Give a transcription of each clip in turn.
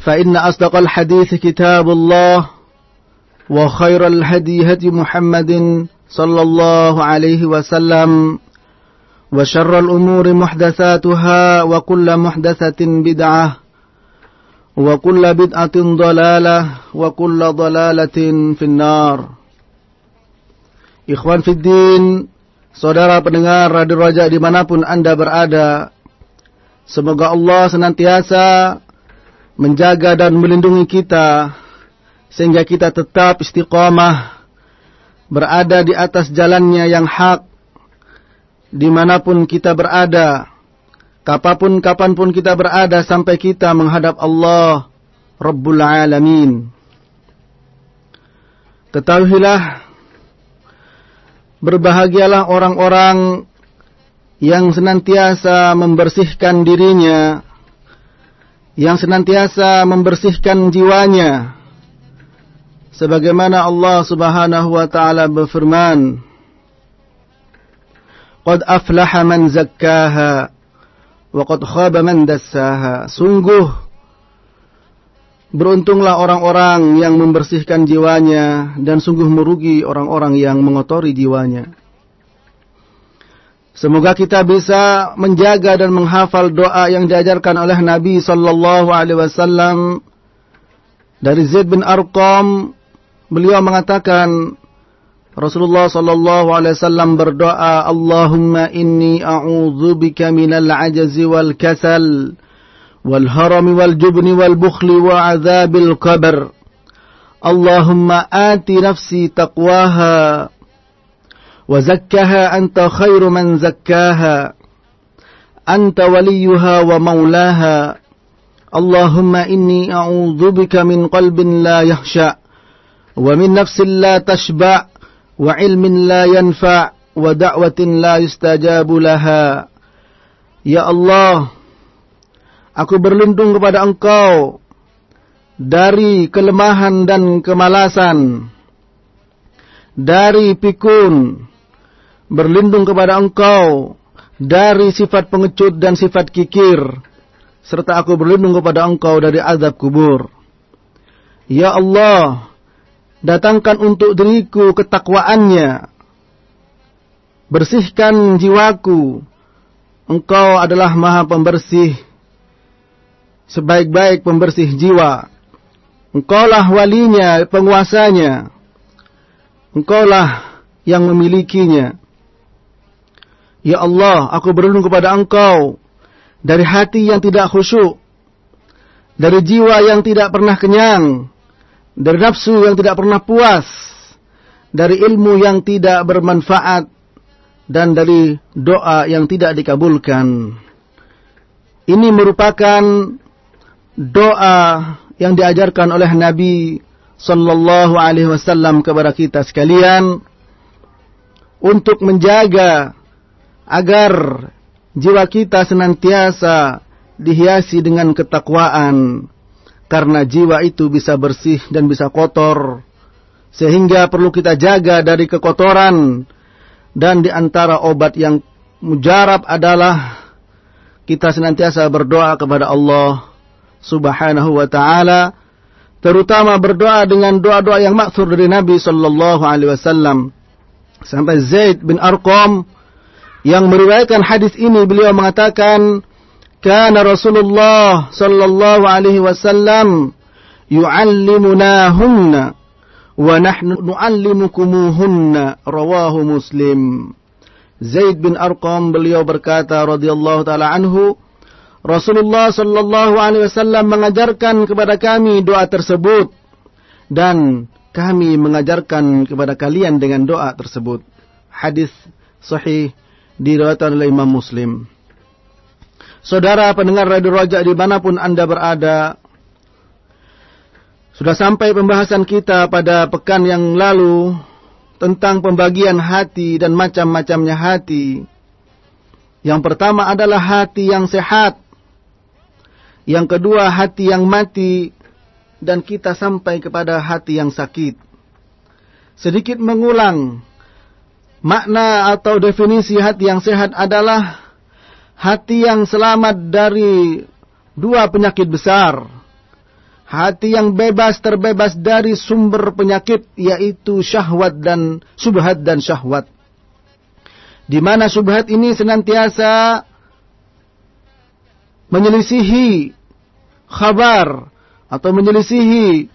فإن أصدق الحديث كتاب الله وخير الهدي هدي محمد صلى الله عليه وسلم وشر الأمور محدثاتها وكل محدثة بدعة وكل بدعة ضلالة وكل ضلالة في النار Ikhwan Fiddin, saudara pendengar Radio Raja dimanapun Anda berada, semoga Allah senantiasa menjaga dan melindungi kita sehingga kita tetap istiqamah berada di atas jalannya yang hak di mana pun kita berada kapapun kapan pun kita berada sampai kita menghadap Allah Rabbul Alamin. Ketahuilah berbahagialah orang-orang yang senantiasa membersihkan dirinya yang senantiasa membersihkan jiwanya. Sebagaimana Allah Subhanahu wa taala berfirman Qad aflaha man zakkaha wa qad khaba man dassaha. Sungguh beruntunglah orang-orang yang membersihkan jiwanya dan sungguh merugi orang-orang yang mengotori jiwanya Semoga kita bisa menjaga dan menghafal doa yang diajarkan oleh Nabi sallallahu alaihi wasallam. Dari Zaid bin Arqam beliau mengatakan Rasulullah sallallahu alaihi wasallam berdoa Allahumma inni a'udzubika minal ajzi wal kasal wal haram wal jubni wal bukhli wa adzabil qabr. Allahumma ati nafsi taqwaha وزكها أنت خير من زكاها أنت وليها ومولاها اللهم إني أعوذ بك من قلب لا يخشع ومن نفس لا تشبع وعلم لا ينفع ودعوة لا يستجاب لها Ya Allah, aku berlindung kepada Engkau dari kelemahan dan kemalasan, dari pikun, berlindung kepada engkau dari sifat pengecut dan sifat kikir, serta aku berlindung kepada engkau dari azab kubur. Ya Allah, datangkan untuk diriku ketakwaannya. Bersihkan jiwaku. Engkau adalah maha pembersih. Sebaik-baik pembersih jiwa. Engkaulah walinya, penguasanya. Engkaulah yang memilikinya. Ya Allah, aku berlindung kepada Engkau dari hati yang tidak khusyuk, dari jiwa yang tidak pernah kenyang, dari nafsu yang tidak pernah puas, dari ilmu yang tidak bermanfaat, dan dari doa yang tidak dikabulkan. Ini merupakan doa yang diajarkan oleh Nabi Sallallahu Alaihi Wasallam kepada kita sekalian untuk menjaga agar jiwa kita senantiasa dihiasi dengan ketakwaan, Karena jiwa itu bisa bersih dan bisa kotor. Sehingga perlu kita jaga dari kekotoran. Dan di antara obat yang mujarab adalah kita senantiasa berdoa kepada Allah subhanahu wa ta'ala. Terutama berdoa dengan doa-doa yang maksur dari Nabi sallallahu alaihi wasallam. Sampai Zaid bin Arqam yang meriwayatkan hadis ini beliau mengatakan kana Rasulullah sallallahu alaihi wasallam yu'allimunahunna wa nahnu nu'allimukumuhunna rawahu Muslim Zaid bin Arqam beliau berkata radhiyallahu taala anhu Rasulullah sallallahu alaihi wasallam mengajarkan kepada kami doa tersebut dan kami mengajarkan kepada kalian dengan doa tersebut. Hadis sahih diriwayatkan oleh Imam Muslim. Saudara pendengar Radio Roja di mana pun Anda berada, sudah sampai pembahasan kita pada pekan yang lalu tentang pembagian hati dan macam-macamnya hati. Yang pertama adalah hati yang sehat. Yang kedua hati yang mati. Dan kita sampai kepada hati yang sakit. Sedikit mengulang. Makna atau definisi hati yang sehat adalah hati yang selamat dari dua penyakit besar. Hati yang bebas terbebas dari sumber penyakit yaitu syahwat dan subhat dan syahwat. Di mana subhat ini senantiasa menyelisihi kabar atau menyelisihi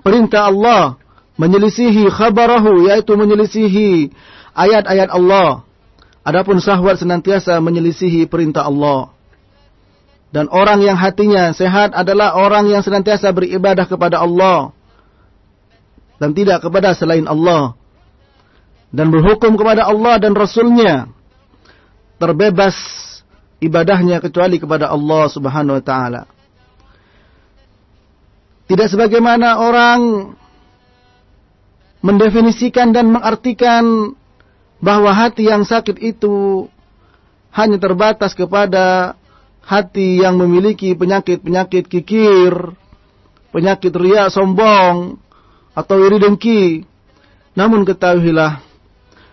perintah Allah, menyelisihi khabarahu yaitu menyelisihi ayat-ayat Allah. Adapun syahwat senantiasa menyelisihi perintah Allah. Dan orang yang hatinya sehat adalah orang yang senantiasa beribadah kepada Allah. Dan tidak kepada selain Allah. Dan berhukum kepada Allah dan Rasulnya. Terbebas ibadahnya kecuali kepada Allah subhanahu wa ta'ala. Tidak sebagaimana orang mendefinisikan dan mengartikan bahwa hati yang sakit itu hanya terbatas kepada hati yang memiliki penyakit-penyakit kikir, penyakit ria sombong, atau iri dengki. Namun ketahuilah,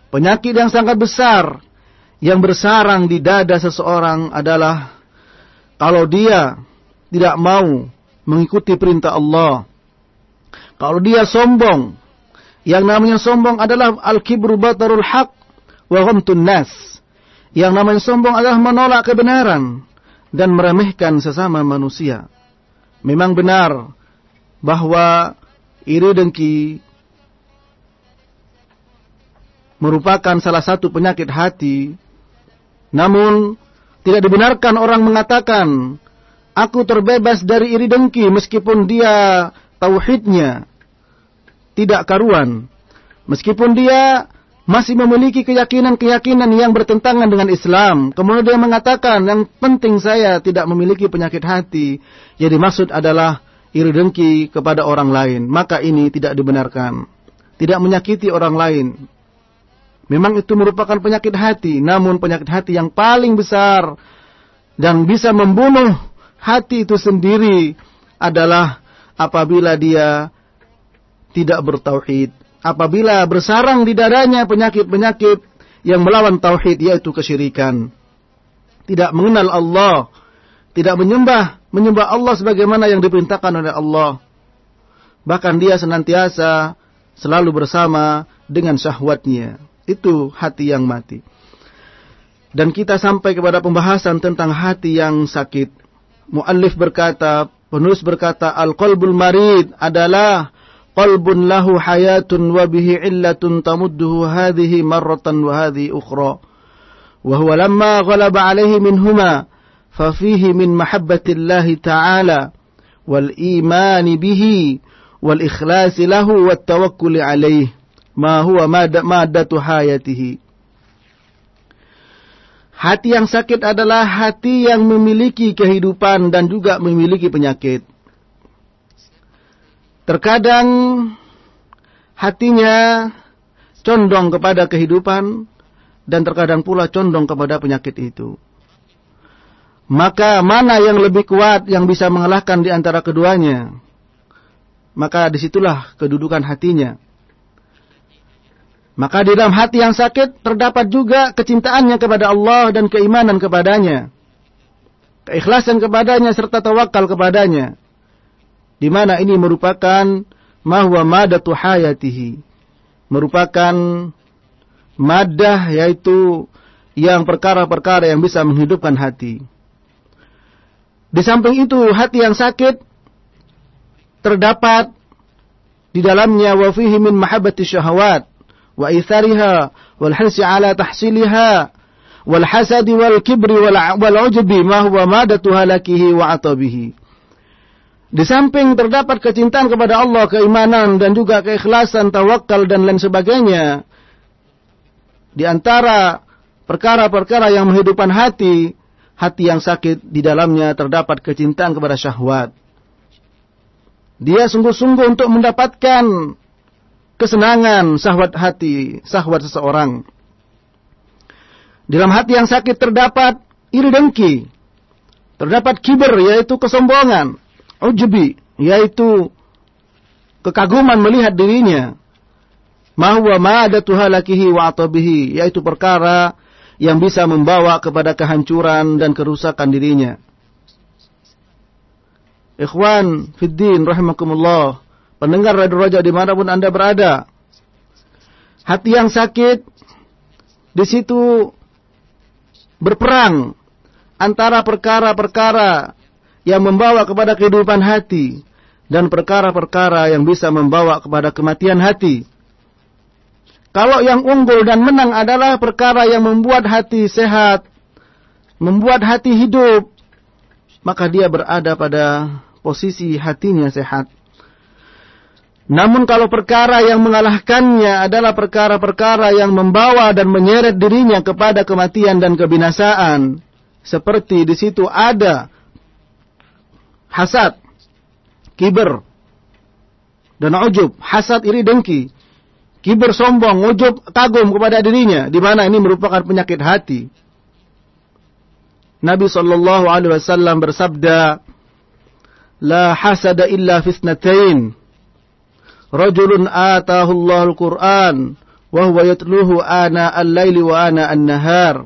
penyakit yang sangat besar yang bersarang di dada seseorang adalah kalau dia tidak mau mengikuti perintah Allah. Kalau dia sombong, yang namanya sombong adalah al-kibru batarul haq wa ghamtun nas. Yang namanya sombong adalah menolak kebenaran dan meremehkan sesama manusia. Memang benar bahwa iri dengki merupakan salah satu penyakit hati. Namun tidak dibenarkan orang mengatakan aku terbebas dari iri dengki meskipun dia tauhidnya tidak karuan. Meskipun dia masih memiliki keyakinan-keyakinan yang bertentangan dengan Islam. Kemudian dia mengatakan yang penting saya tidak memiliki penyakit hati. Jadi maksud adalah iri dengki kepada orang lain. Maka ini tidak dibenarkan. Tidak menyakiti orang lain. Memang itu merupakan penyakit hati. Namun penyakit hati yang paling besar. Dan bisa membunuh hati itu sendiri adalah apabila dia tidak bertauhid. Apabila bersarang di dadanya penyakit-penyakit yang melawan tauhid yaitu kesyirikan. Tidak mengenal Allah, tidak menyembah, menyembah Allah sebagaimana yang diperintahkan oleh Allah. Bahkan dia senantiasa selalu bersama dengan syahwatnya. Itu hati yang mati. Dan kita sampai kepada pembahasan tentang hati yang sakit. Muallif berkata, penulis berkata, Al-qalbul marid adalah قلب له حياة وبه علة تمده هذه مرة وهذه أخرى وهو لما غلب عليه منهما ففيه من محبة الله تعالى والإيمان به والإخلاص له iman عليه ما هو lahu wat Hati yang sakit adalah hati yang memiliki kehidupan dan juga memiliki penyakit. Terkadang hatinya condong kepada kehidupan dan terkadang pula condong kepada penyakit itu. Maka mana yang lebih kuat yang bisa mengalahkan di antara keduanya? Maka di situlah kedudukan hatinya. Maka di dalam hati yang sakit terdapat juga kecintaannya kepada Allah dan keimanan kepadanya. Keikhlasan kepadanya serta tawakal kepadanya. Di mana ini merupakan mahwa madatu hayatihi. Merupakan madah yaitu yang perkara-perkara yang bisa menghidupkan hati. Di samping itu hati yang sakit terdapat di dalamnya wa fihi min mahabbati syahwat wa ithariha wal hirsi ala tahsiliha wal hasadi wal kibri wal, wal ujbi ma huwa madatu halakihi wa atabihi. Di samping terdapat kecintaan kepada Allah, keimanan dan juga keikhlasan, tawakal dan lain sebagainya. Di antara perkara-perkara yang menghidupkan hati, hati yang sakit di dalamnya terdapat kecintaan kepada syahwat. Dia sungguh-sungguh untuk mendapatkan kesenangan syahwat hati, syahwat seseorang. Dalam hati yang sakit terdapat iri dengki. Terdapat kiber, yaitu kesombongan. Ujubi, yaitu kekaguman melihat dirinya. Mahwa ma'adatu halakihi wa atabihi, yaitu perkara yang bisa membawa kepada kehancuran dan kerusakan dirinya. Ikhwan Fiddin rahimakumullah. Pendengar Radio Raja di mana pun anda berada. Hati yang sakit di situ berperang antara perkara-perkara yang membawa kepada kehidupan hati dan perkara-perkara yang bisa membawa kepada kematian hati. Kalau yang unggul dan menang adalah perkara yang membuat hati sehat, membuat hati hidup, maka dia berada pada posisi hatinya sehat. Namun kalau perkara yang mengalahkannya adalah perkara-perkara yang membawa dan menyeret dirinya kepada kematian dan kebinasaan, seperti di situ ada hasad, kiber, dan ujub, hasad iri dengki, kiber sombong, ujub kagum kepada dirinya, di mana ini merupakan penyakit hati. Nabi sallallahu alaihi wasallam bersabda, "La hasada illa fi itsnatain. Rajulun atahu Allahul Qur'an wa huwa yatluhu ana al-laili wa ana an-nahar.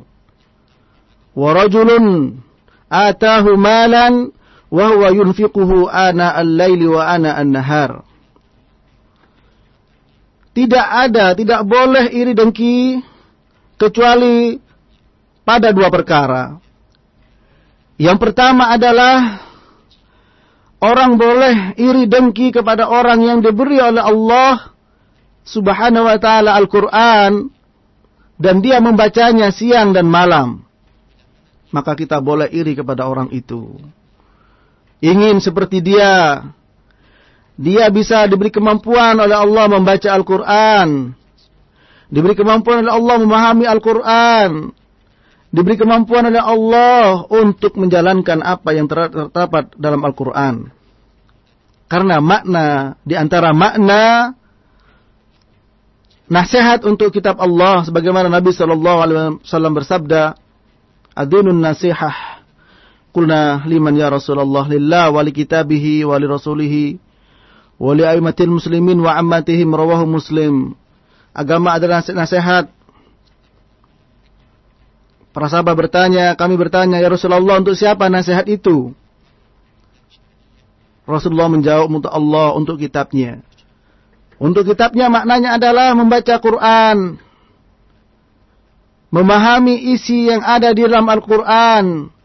Wa rajulun atahu malan wa yunfiquhu ana al-laili wa ana an-nahar." Tidak ada, tidak boleh iri dengki kecuali pada dua perkara. Yang pertama adalah orang boleh iri dengki kepada orang yang diberi oleh Allah Subhanahu wa taala Al-Qur'an dan dia membacanya siang dan malam. Maka kita boleh iri kepada orang itu. Ingin seperti dia. Dia bisa diberi kemampuan oleh Allah membaca Al-Qur'an. Diberi kemampuan oleh Allah memahami Al-Qur'an diberi kemampuan oleh Allah untuk menjalankan apa yang terdapat dalam Al-Quran. Karena makna, di antara makna nasihat untuk kitab Allah, sebagaimana Nabi Shallallahu Alaihi Wasallam bersabda, Adinun nasihah. Kulna liman ya Rasulullah lillah wali kitabihi wali rasulihi wali aimatil muslimin wa ammatihim rawahu muslim. Agama adalah nasihat Para sahabat bertanya, kami bertanya, ya Rasulullah untuk siapa nasihat itu? Rasulullah menjawab untuk Allah, untuk kitabnya. Untuk kitabnya maknanya adalah membaca Quran. Memahami isi yang ada di dalam Al-Quran.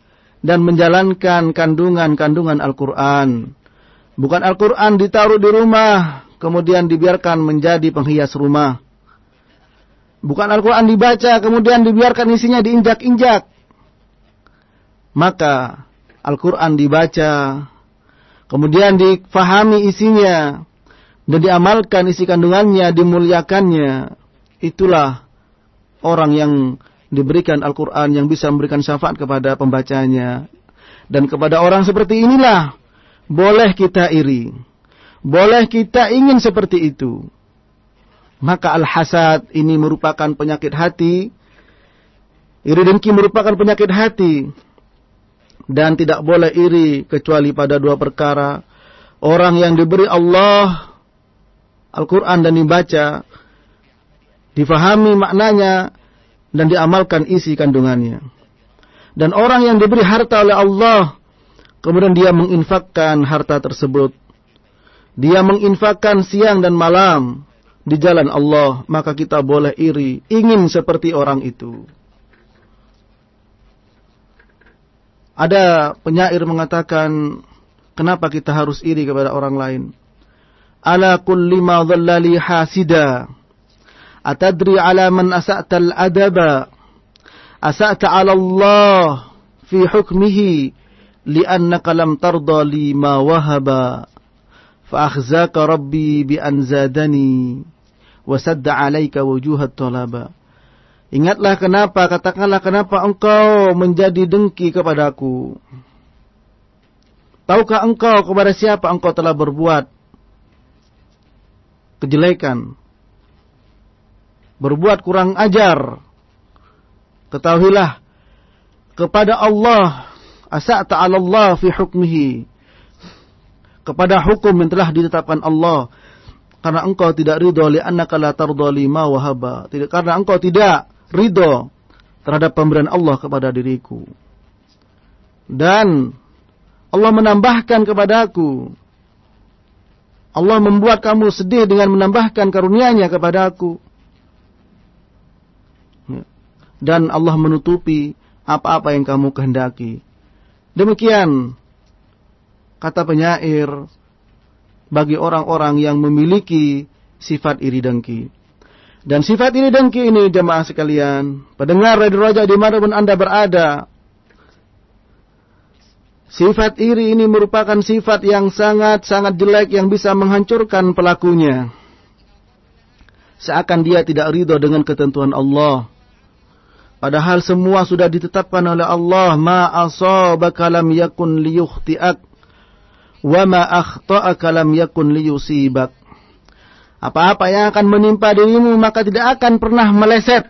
Dan menjalankan kandungan-kandungan Al-Quran. Bukan Al-Quran ditaruh di rumah, kemudian dibiarkan menjadi penghias rumah. Bukan Al-Quran dibaca, kemudian dibiarkan isinya diinjak-injak. Maka Al-Quran dibaca, kemudian difahami isinya, dan diamalkan isi kandungannya, dimuliakannya. Itulah orang yang diberikan Al-Quran yang bisa memberikan syafaat kepada pembacanya. Dan kepada orang seperti inilah, boleh kita iri. Boleh kita ingin seperti itu. Maka al-hasad ini merupakan penyakit hati. Iri dengki merupakan penyakit hati. Dan tidak boleh iri kecuali pada dua perkara. Orang yang diberi Allah Al-Quran dan dibaca, difahami maknanya, dan diamalkan isi kandungannya. Dan orang yang diberi harta oleh Allah, kemudian dia menginfakkan harta tersebut. Dia menginfakkan siang dan malam di jalan Allah, maka kita boleh iri, ingin seperti orang itu. Ada penyair mengatakan, kenapa kita harus iri kepada orang lain? Ala kulli ma dhallali hasida. Atadri ala man asa'ta al-adaba. Asa'ta ala Allah fi hukmihi li'annaka lam tarda li ma wahaba. فأخزاك ربي بأن زادني وسد عليك وجوه الطلبة Ingatlah kenapa, katakanlah kenapa engkau menjadi dengki kepadaku. Tahukah engkau kepada siapa engkau telah berbuat kejelekan? Berbuat kurang ajar. Ketahuilah kepada Allah asa'ta 'ala Allah fi hukmihi. Kepada hukum yang telah ditetapkan Allah karena engkau tidak ridho li'annaka la tardha lima wahaba. Tidak karena engkau tidak ridho terhadap pemberian Allah kepada diriku. Dan Allah menambahkan kepadaku Allah membuat kamu sedih dengan menambahkan karunia-Nya kepadaku dan Allah menutupi apa-apa yang kamu kehendaki demikian kata penyair bagi orang-orang yang memiliki sifat iri dengki. Dan sifat iri dengki ini jemaah sekalian, pendengar Radio Raja di mana pun Anda berada, Sifat iri ini merupakan sifat yang sangat-sangat jelek yang bisa menghancurkan pelakunya. Seakan dia tidak ridho dengan ketentuan Allah. Padahal semua sudah ditetapkan oleh Allah. Ma asabaka lam yakun liyukhti'ak wa ma akhta'aka lam yakun liyusibak. Apa-apa yang akan menimpa dirimu maka tidak akan pernah meleset.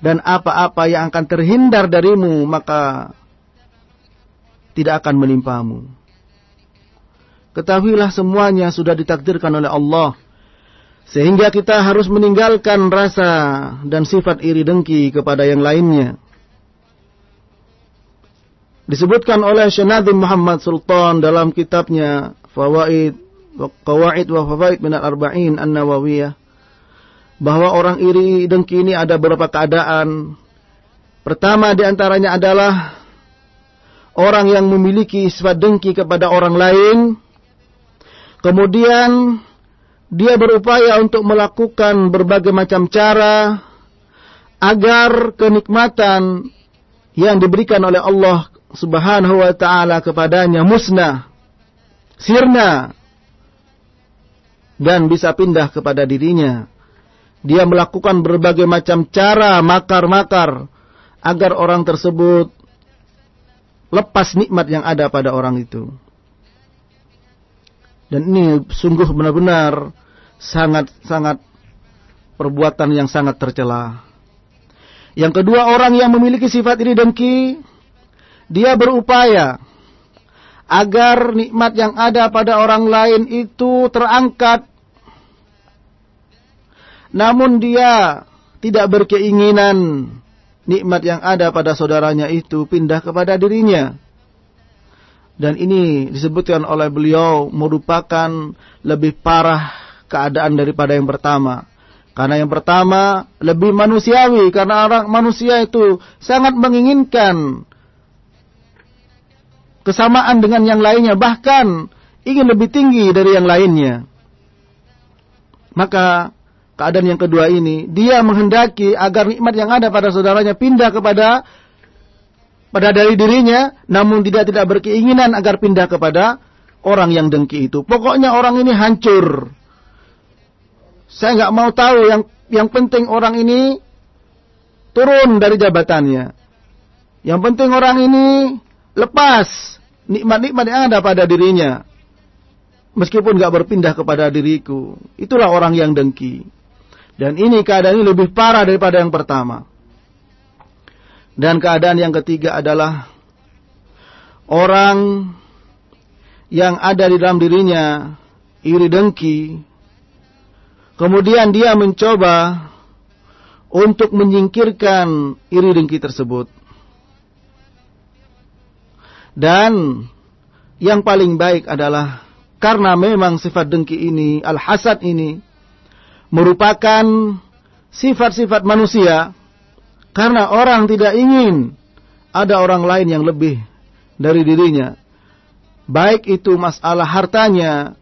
Dan apa-apa yang akan terhindar darimu maka tidak akan menimpamu. Ketahuilah semuanya sudah ditakdirkan oleh Allah. Sehingga kita harus meninggalkan rasa dan sifat iri dengki kepada yang lainnya disebutkan oleh Syekh Muhammad Sultan dalam kitabnya Fawaid wa Qawaid wa Fawaid min al-Arba'in An-Nawawiyah bahwa orang iri dengki ini ada beberapa keadaan. Pertama di antaranya adalah orang yang memiliki sifat dengki kepada orang lain. Kemudian dia berupaya untuk melakukan berbagai macam cara agar kenikmatan yang diberikan oleh Allah subhanahu wa ta'ala kepadanya musnah, sirna, dan bisa pindah kepada dirinya. Dia melakukan berbagai macam cara makar-makar agar orang tersebut lepas nikmat yang ada pada orang itu. Dan ini sungguh benar-benar sangat-sangat perbuatan yang sangat tercela. Yang kedua orang yang memiliki sifat ini dengki dia berupaya agar nikmat yang ada pada orang lain itu terangkat. Namun dia tidak berkeinginan nikmat yang ada pada saudaranya itu pindah kepada dirinya. Dan ini disebutkan oleh beliau merupakan lebih parah keadaan daripada yang pertama. Karena yang pertama lebih manusiawi karena orang manusia itu sangat menginginkan kesamaan dengan yang lainnya, bahkan ingin lebih tinggi dari yang lainnya. Maka keadaan yang kedua ini, dia menghendaki agar nikmat yang ada pada saudaranya pindah kepada pada dari dirinya, namun tidak tidak berkeinginan agar pindah kepada orang yang dengki itu. Pokoknya orang ini hancur. Saya nggak mau tahu yang yang penting orang ini turun dari jabatannya. Yang penting orang ini lepas nikmat-nikmat yang ada pada dirinya. Meskipun gak berpindah kepada diriku. Itulah orang yang dengki. Dan ini keadaan ini lebih parah daripada yang pertama. Dan keadaan yang ketiga adalah orang yang ada di dalam dirinya iri dengki, kemudian dia mencoba untuk menyingkirkan iri dengki tersebut. Dan yang paling baik adalah karena memang sifat dengki ini, al-hasad ini merupakan sifat-sifat manusia karena orang tidak ingin ada orang lain yang lebih dari dirinya. Baik itu masalah hartanya,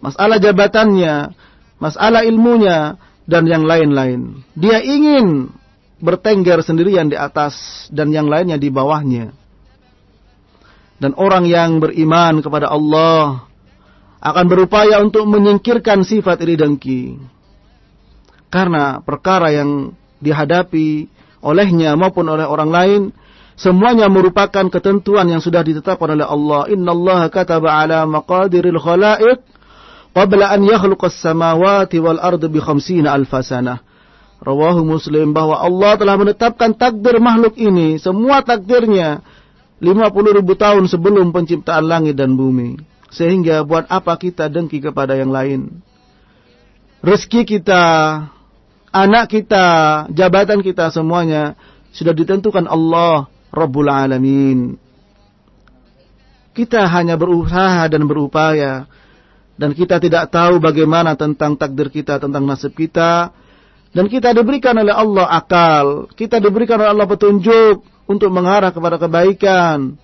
masalah jabatannya, masalah ilmunya, dan yang lain-lain. Dia ingin bertengger sendirian di atas dan yang lainnya di bawahnya. Dan orang yang beriman kepada Allah akan berupaya untuk menyingkirkan sifat iri dengki. Karena perkara yang dihadapi olehnya maupun oleh orang lain semuanya merupakan ketentuan yang sudah ditetapkan oleh Allah. Inna Allah kataba ala maqadiril khalaiq qabla an yakhluqas samawati wal ardi bi khamsina alfasanah. Rawahu Muslim bahwa Allah telah menetapkan takdir makhluk ini, semua takdirnya 50 ribu tahun sebelum penciptaan langit dan bumi. Sehingga buat apa kita dengki kepada yang lain? Rezeki kita, anak kita, jabatan kita semuanya sudah ditentukan Allah Rabbul Alamin. Kita hanya berusaha dan berupaya dan kita tidak tahu bagaimana tentang takdir kita, tentang nasib kita. Dan kita diberikan oleh Allah akal, kita diberikan oleh Allah petunjuk untuk mengarah kepada kebaikan.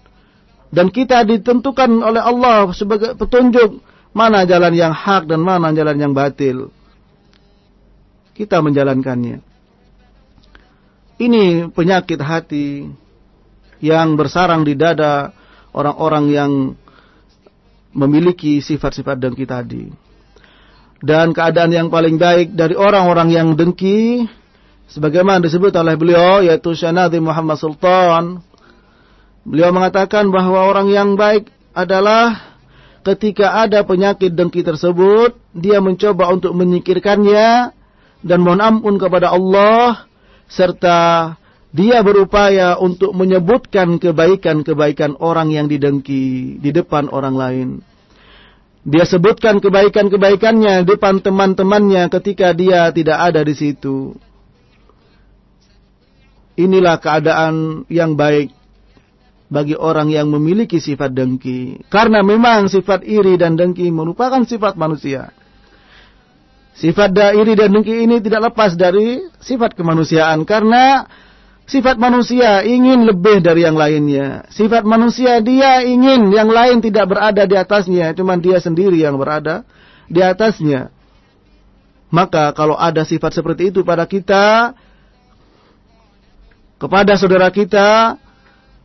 Dan kita ditentukan oleh Allah sebagai petunjuk mana jalan yang hak dan mana jalan yang batil. Kita menjalankannya. Ini penyakit hati yang bersarang di dada orang-orang yang memiliki sifat-sifat dengki tadi. Dan keadaan yang paling baik dari orang-orang yang dengki sebagaimana disebut oleh beliau yaitu Syanadi Muhammad Sultan beliau mengatakan bahwa orang yang baik adalah ketika ada penyakit dengki tersebut dia mencoba untuk menyingkirkannya dan mohon ampun kepada Allah serta dia berupaya untuk menyebutkan kebaikan-kebaikan orang yang didengki di depan orang lain. Dia sebutkan kebaikan-kebaikannya di depan teman-temannya ketika dia tidak ada di situ. Inilah keadaan yang baik bagi orang yang memiliki sifat dengki. Karena memang sifat iri dan dengki merupakan sifat manusia. Sifat iri dan dengki ini tidak lepas dari sifat kemanusiaan. Karena Sifat manusia ingin lebih dari yang lainnya. Sifat manusia dia ingin yang lain tidak berada di atasnya. Cuma dia sendiri yang berada di atasnya. Maka kalau ada sifat seperti itu pada kita, kepada saudara kita,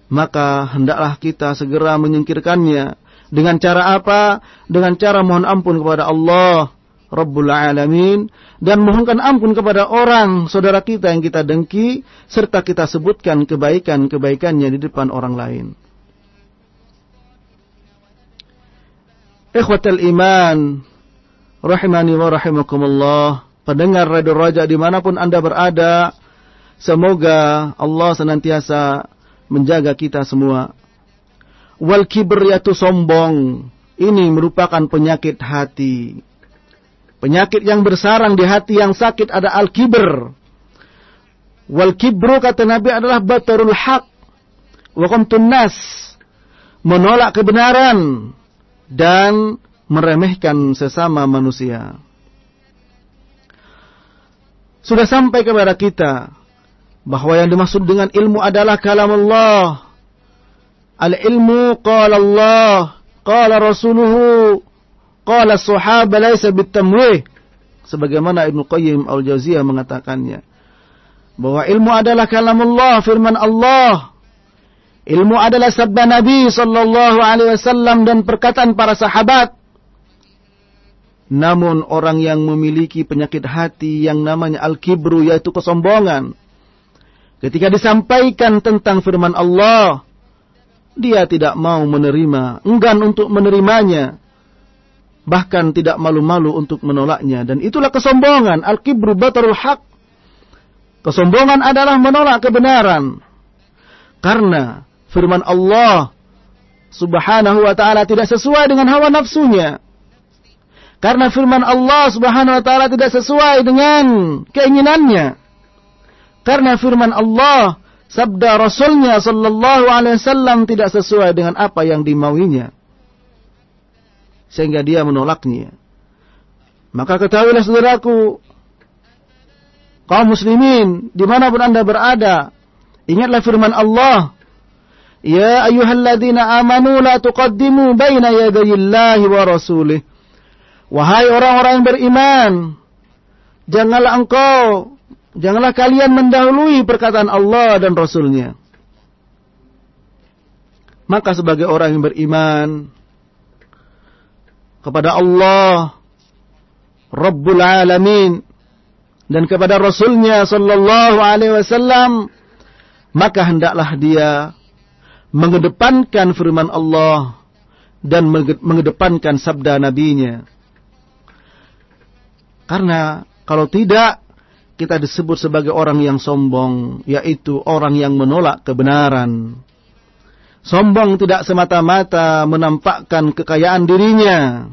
maka hendaklah kita segera menyingkirkannya. Dengan cara apa? Dengan cara mohon ampun kepada Allah Rabbul Alamin dan mohonkan ampun kepada orang saudara kita yang kita dengki serta kita sebutkan kebaikan-kebaikannya di depan orang lain. Ikhwatal iman rahimani wa rahimakumullah pendengar Radio Raja di mana pun anda berada semoga Allah senantiasa menjaga kita semua wal kibriyatu sombong ini merupakan penyakit hati Penyakit yang bersarang di hati yang sakit ada al-kibr. Wal kibru kata Nabi adalah batarul haq. Wa nas. Menolak kebenaran. Dan meremehkan sesama manusia. Sudah sampai kepada kita. Bahwa yang dimaksud dengan ilmu adalah kalam Allah. Al-ilmu qala Allah. Qala rasuluhu Qala sahaba laisa bitamwih. Sebagaimana Ibnu Qayyim Al-Jauziyah mengatakannya. Bahwa ilmu adalah kalamullah, firman Allah. Ilmu adalah sabda Nabi sallallahu alaihi wasallam dan perkataan para sahabat. Namun orang yang memiliki penyakit hati yang namanya al-kibru yaitu kesombongan. Ketika disampaikan tentang firman Allah, dia tidak mau menerima, enggan untuk menerimanya bahkan tidak malu-malu untuk menolaknya dan itulah kesombongan al-kibru batarul haq kesombongan adalah menolak kebenaran karena firman Allah Subhanahu wa taala tidak sesuai dengan hawa nafsunya. Karena firman Allah Subhanahu wa taala tidak sesuai dengan keinginannya. Karena firman Allah, sabda Rasulnya sallallahu alaihi wasallam tidak sesuai dengan apa yang dimauinya. Sehingga dia menolaknya. Maka ketahuilah saudaraku, kaum muslimin, di mana pun anda berada, ingatlah firman Allah, Ya ayyuhalladzina amanu la tuqaddimu baina yadayillahi wa rasulih. Wahai orang-orang yang beriman, janganlah engkau Janganlah kalian mendahului perkataan Allah dan Rasulnya. Maka sebagai orang yang beriman kepada Allah, Rabbul Alamin, dan kepada Rasulnya Sallallahu Alaihi Wasallam, maka hendaklah dia mengedepankan firman Allah dan mengedepankan sabda nabinya. Karena kalau tidak, kita disebut sebagai orang yang sombong, yaitu orang yang menolak kebenaran. Sombong tidak semata-mata menampakkan kekayaan dirinya.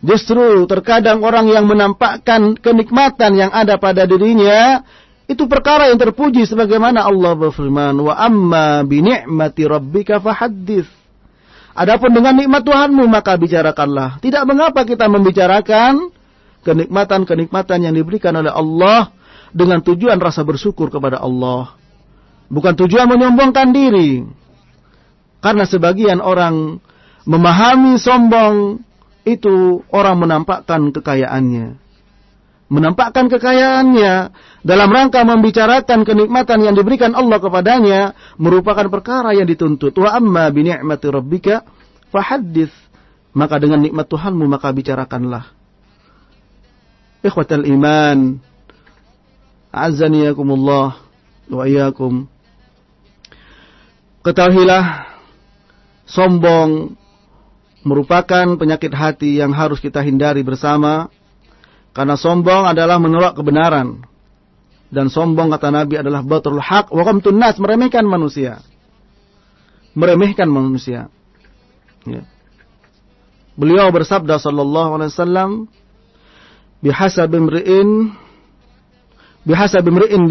Justru terkadang orang yang menampakkan kenikmatan yang ada pada dirinya itu perkara yang terpuji sebagaimana Allah berfirman, "Wa amma bi ni'mati rabbika fahaddits." Adapun dengan nikmat Tuhanmu maka bicarakanlah. Tidak mengapa kita membicarakan kenikmatan-kenikmatan yang diberikan oleh Allah dengan tujuan rasa bersyukur kepada Allah. Bukan tujuan menyombongkan diri. Karena sebagian orang memahami sombong itu orang menampakkan kekayaannya. Menampakkan kekayaannya dalam rangka membicarakan kenikmatan yang diberikan Allah kepadanya merupakan perkara yang dituntut. Wa amma bi ni'mati rabbika fahaddits. Maka dengan nikmat Tuhanmu maka bicarakanlah. Ikhwatal iman. Azani yakumullah wa iyyakum. Ketahuilah sombong merupakan penyakit hati yang harus kita hindari bersama karena sombong adalah menolak kebenaran dan sombong kata Nabi adalah batrul haq wa qamtun nas meremehkan manusia meremehkan manusia ya. beliau bersabda sallallahu alaihi wasallam bihasab imri'in bihasab imri'in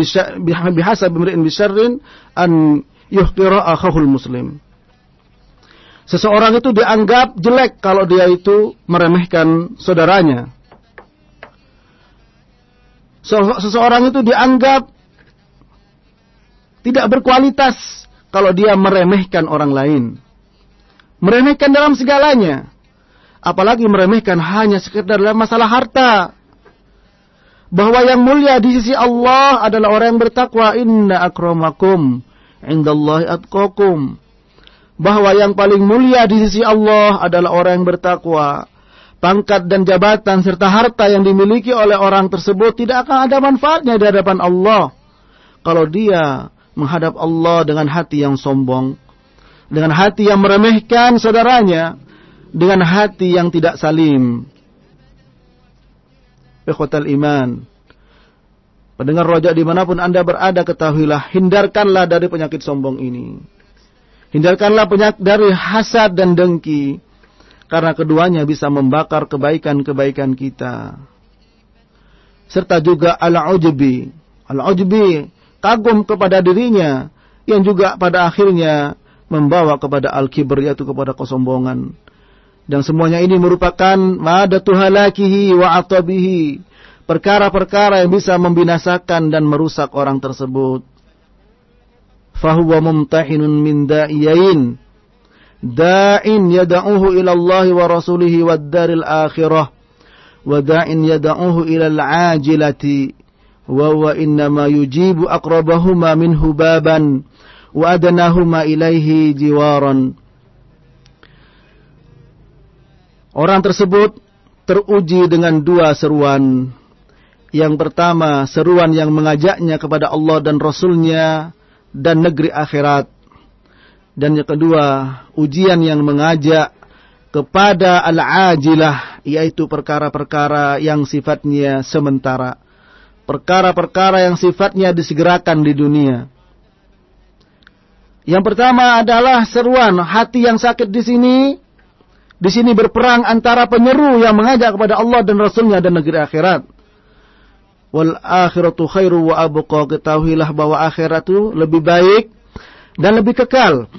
bihasab imri'in bisyarrin an yuhqira akhahul muslim. Seseorang itu dianggap jelek kalau dia itu meremehkan saudaranya. Seseorang itu dianggap tidak berkualitas kalau dia meremehkan orang lain. Meremehkan dalam segalanya. Apalagi meremehkan hanya sekedar dalam masalah harta bahwa yang mulia di sisi Allah adalah orang yang bertakwa inna akramakum indallahi atqakum bahwa yang paling mulia di sisi Allah adalah orang yang bertakwa pangkat dan jabatan serta harta yang dimiliki oleh orang tersebut tidak akan ada manfaatnya di hadapan Allah kalau dia menghadap Allah dengan hati yang sombong dengan hati yang meremehkan saudaranya dengan hati yang tidak salim Ikhwatal iman. Pendengar rojak di mana pun anda berada ketahuilah. Hindarkanlah dari penyakit sombong ini. Hindarkanlah penyakit dari hasad dan dengki. Karena keduanya bisa membakar kebaikan-kebaikan kita. Serta juga al-ujbi. Al-ujbi kagum kepada dirinya. Yang juga pada akhirnya membawa kepada al-kibr yaitu kepada kesombongan. Dan semuanya ini merupakan madatu halakihi wa atabihi. Perkara-perkara yang bisa membinasakan dan merusak orang tersebut. Yada'uhu ila Allah wa rasulihi wa daril akhirah. Wa da'in yada'uhu ila al-ajilati. Wa huwa innama yujibu akrabahuma minhu baban. Wa adanahuma ilaihi jiwaran. Orang tersebut teruji dengan dua seruan. Yang pertama, seruan yang mengajaknya kepada Allah dan Rasulnya dan negeri akhirat. Dan yang kedua, ujian yang mengajak kepada al-ajilah, yaitu perkara-perkara yang sifatnya sementara. Perkara-perkara yang sifatnya disegerakan di dunia. Yang pertama adalah seruan hati yang sakit di sini. Di sini berperang antara penyeru yang mengajak kepada Allah dan Rasulnya dan negeri akhirat. Wal akhiratu khairu wa abqa. Ketahuilah bahwa akhirat itu lebih baik dan lebih kekal.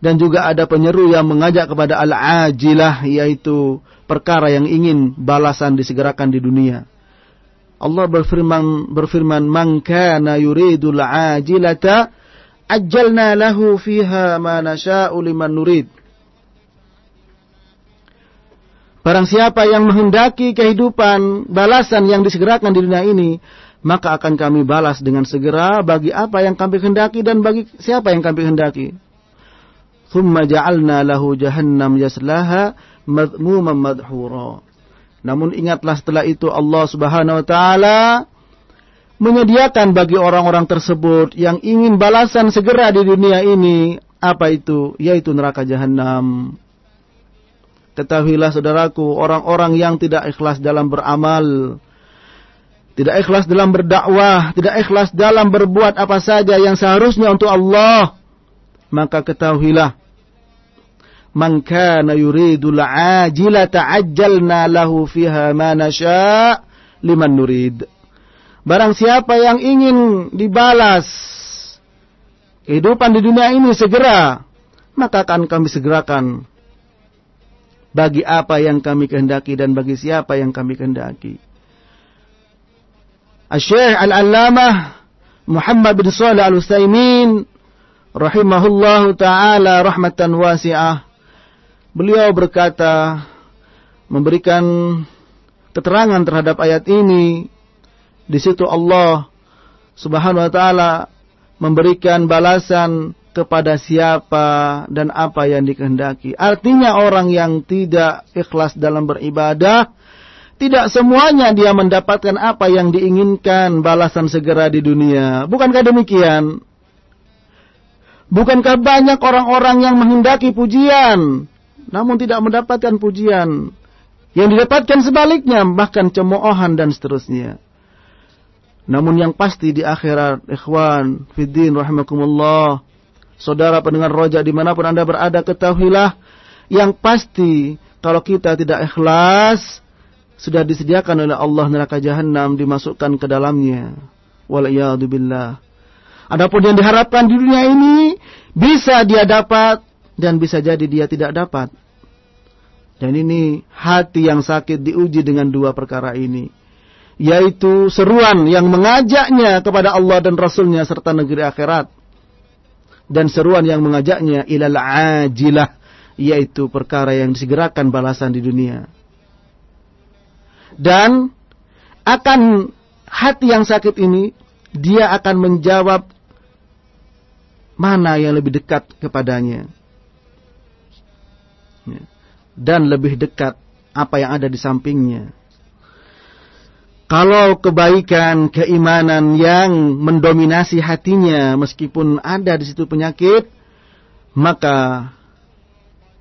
Dan juga ada penyeru yang mengajak kepada al-ajilah yaitu perkara yang ingin balasan disegerakan di dunia. Allah berfirman berfirman man kana yuridul ajilata ajjalna lahu fiha ma nasha'u liman nurid. Barang siapa yang menghendaki kehidupan balasan yang disegerakan di dunia ini, maka akan kami balas dengan segera bagi apa yang kami hendaki dan bagi siapa yang kami hendaki. Thumma ja'alna lahu jahannam yaslaha madhmuman madhura. Namun ingatlah setelah itu Allah Subhanahu wa taala menyediakan bagi orang-orang tersebut yang ingin balasan segera di dunia ini apa itu yaitu neraka jahanam ketahuilah saudaraku orang-orang yang tidak ikhlas dalam beramal tidak ikhlas dalam berdakwah tidak ikhlas dalam berbuat apa saja yang seharusnya untuk Allah maka ketahuilah man kana yuridul ajilata ajjalna lahu fiha ma nasha liman nurid. Barang siapa yang ingin dibalas kehidupan di dunia ini segera, maka akan kami segerakan bagi apa yang kami kehendaki dan bagi siapa yang kami kehendaki. Asy-Syaikh Al-Allamah Muhammad bin Shalih Al-Utsaimin rahimahullahu taala rahmatan wasi'ah. Beliau berkata memberikan keterangan terhadap ayat ini di situ Allah Subhanahu wa taala memberikan balasan kepada siapa dan apa yang dikehendaki. Artinya orang yang tidak ikhlas dalam beribadah tidak semuanya dia mendapatkan apa yang diinginkan balasan segera di dunia. Bukankah demikian? Bukankah banyak orang-orang yang menghendaki pujian namun tidak mendapatkan pujian? Yang didapatkan sebaliknya bahkan cemoohan dan seterusnya. Namun yang pasti di akhirat, ikhwan, fiddin, rahimakumullah, saudara pendengar roja di mana pun anda berada, ketahuilah, yang pasti kalau kita tidak ikhlas, sudah disediakan oleh Allah neraka jahanam dimasukkan ke dalamnya. Waliyahdubillah. Adapun yang diharapkan di dunia ini, bisa dia dapat, dan bisa jadi dia tidak dapat. Dan ini hati yang sakit diuji dengan dua perkara ini yaitu seruan yang mengajaknya kepada Allah dan Rasulnya serta negeri akhirat dan seruan yang mengajaknya ilal ajilah yaitu perkara yang disegerakan balasan di dunia. Dan akan hati yang sakit ini dia akan menjawab mana yang lebih dekat kepadanya. Dan lebih dekat apa yang ada di sampingnya kalau kebaikan, keimanan yang mendominasi hatinya meskipun ada di situ penyakit, maka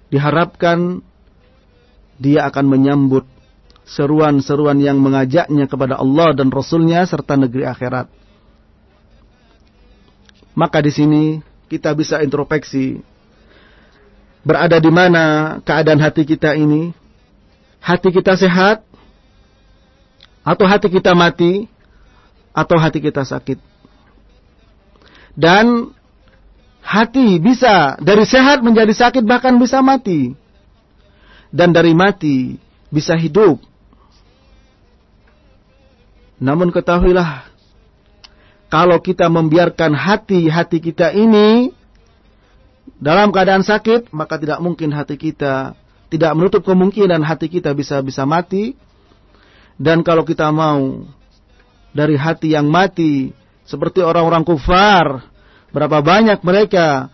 diharapkan dia akan menyambut seruan-seruan yang mengajaknya kepada Allah dan Rasulnya serta negeri akhirat. Maka di sini kita bisa introspeksi berada di mana keadaan hati kita ini. Hati kita sehat, atau hati kita mati, atau hati kita sakit. Dan hati bisa dari sehat menjadi sakit bahkan bisa mati. Dan dari mati bisa hidup. Namun ketahuilah kalau kita membiarkan hati-hati kita ini dalam keadaan sakit, maka tidak mungkin hati kita tidak menutup kemungkinan hati kita bisa bisa mati dan kalau kita mau dari hati yang mati seperti orang-orang kufar, berapa banyak mereka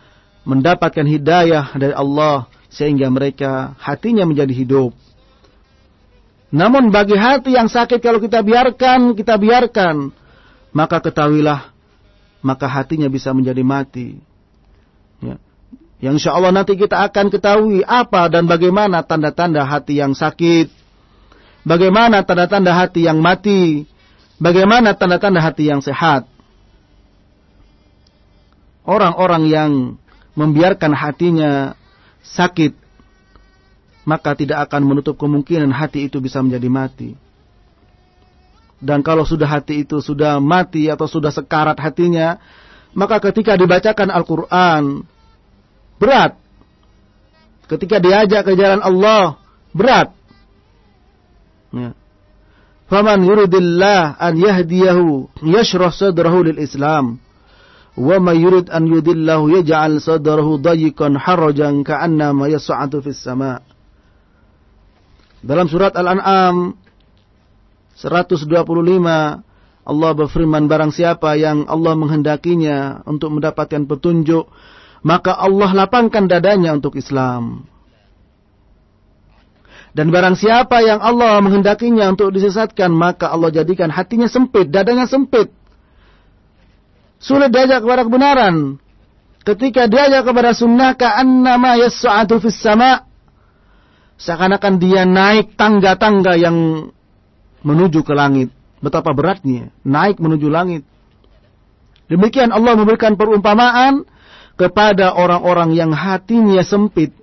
mendapatkan hidayah dari Allah sehingga mereka hatinya menjadi hidup. Namun bagi hati yang sakit kalau kita biarkan, kita biarkan, maka ketahuilah, maka hatinya bisa menjadi mati. Ya. Yang insya Allah nanti kita akan ketahui apa dan bagaimana tanda-tanda hati yang sakit Bagaimana tanda-tanda hati yang mati? Bagaimana tanda-tanda hati yang sehat? orang-orang yang membiarkan hatinya sakit, maka tidak akan menutup kemungkinan hati itu bisa menjadi mati. Dan kalau sudah hati itu sudah mati atau sudah sekarat hatinya, maka ketika dibacakan Al-Quran, berat. Ketika diajak ke jalan Allah, berat. Ya. Faman yuridillah an yahdiyahu yashrah sadrahu lil Islam. Wa may yurid an yudillahu yaj'al sadrahu dayiqan harajan ka'annama yas'adu fis sama'. Dalam surat Al-An'am 125 Allah berfirman barang siapa yang Allah menghendakinya untuk mendapatkan petunjuk maka Allah lapangkan dadanya untuk Islam. Dan barang siapa yang Allah menghendakinya untuk disesatkan, maka Allah jadikan hatinya sempit, dadanya sempit. Sulit diajak kepada kebenaran. Ketika diajak kepada sunnah, ka'annama yas'atu fis sama' seakan-akan dia naik tangga-tangga yang menuju ke langit. Betapa beratnya naik menuju langit. Demikian Allah memberikan perumpamaan kepada orang-orang yang hatinya sempit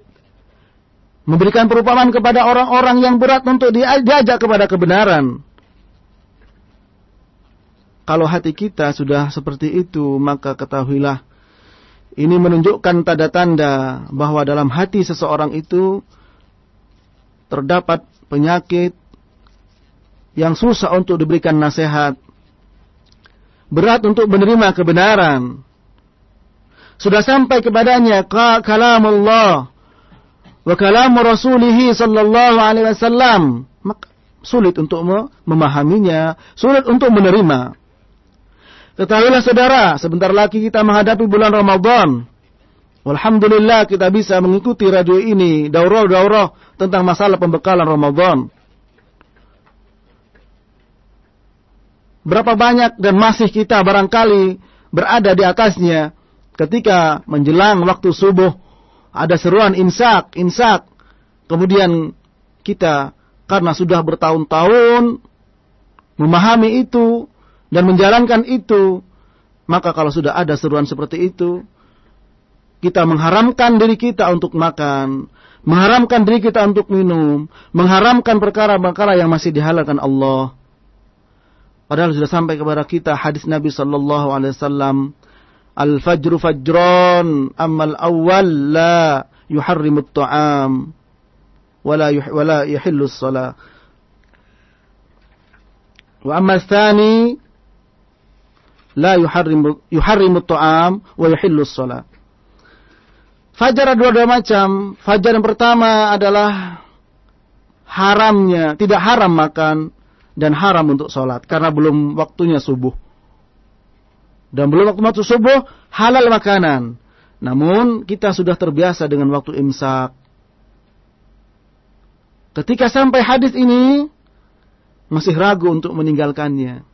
memberikan perumpamaan kepada orang-orang yang berat untuk diajak kepada kebenaran. Kalau hati kita sudah seperti itu, maka ketahuilah ini menunjukkan tanda-tanda bahwa dalam hati seseorang itu terdapat penyakit yang susah untuk diberikan nasihat, berat untuk menerima kebenaran. Sudah sampai kepadanya kalam Allah wa kalamu rasulih sallallahu alaihi wasallam sulit untuk memahaminya, sulit untuk menerima. Ketahuilah saudara, sebentar lagi kita menghadapi bulan Ramadan. Alhamdulillah kita bisa mengikuti radio ini, daurah-daurah tentang masalah pembekalan Ramadan. Berapa banyak dan masih kita barangkali berada di atasnya ketika menjelang waktu subuh ada seruan insak, insak. Kemudian kita karena sudah bertahun-tahun memahami itu dan menjalankan itu, maka kalau sudah ada seruan seperti itu, kita mengharamkan diri kita untuk makan, mengharamkan diri kita untuk minum, mengharamkan perkara-perkara yang masih dihalalkan Allah. Padahal sudah sampai kepada kita hadis Nabi sallallahu alaihi wasallam Al-fajru fajron amal awal la yuharrimu ta'am wala yuh, wala yahillu salat. Wa amma tsani la yuharrimu yuharrimu ta'am wa yuhillu salat. Fajar ada dua-dua macam. Fajar yang pertama adalah haramnya, tidak haram makan dan haram untuk sholat karena belum waktunya subuh. Dan belum waktu masuk subuh, halal makanan. Namun kita sudah terbiasa dengan waktu imsak. Ketika sampai hadis ini, masih ragu untuk meninggalkannya.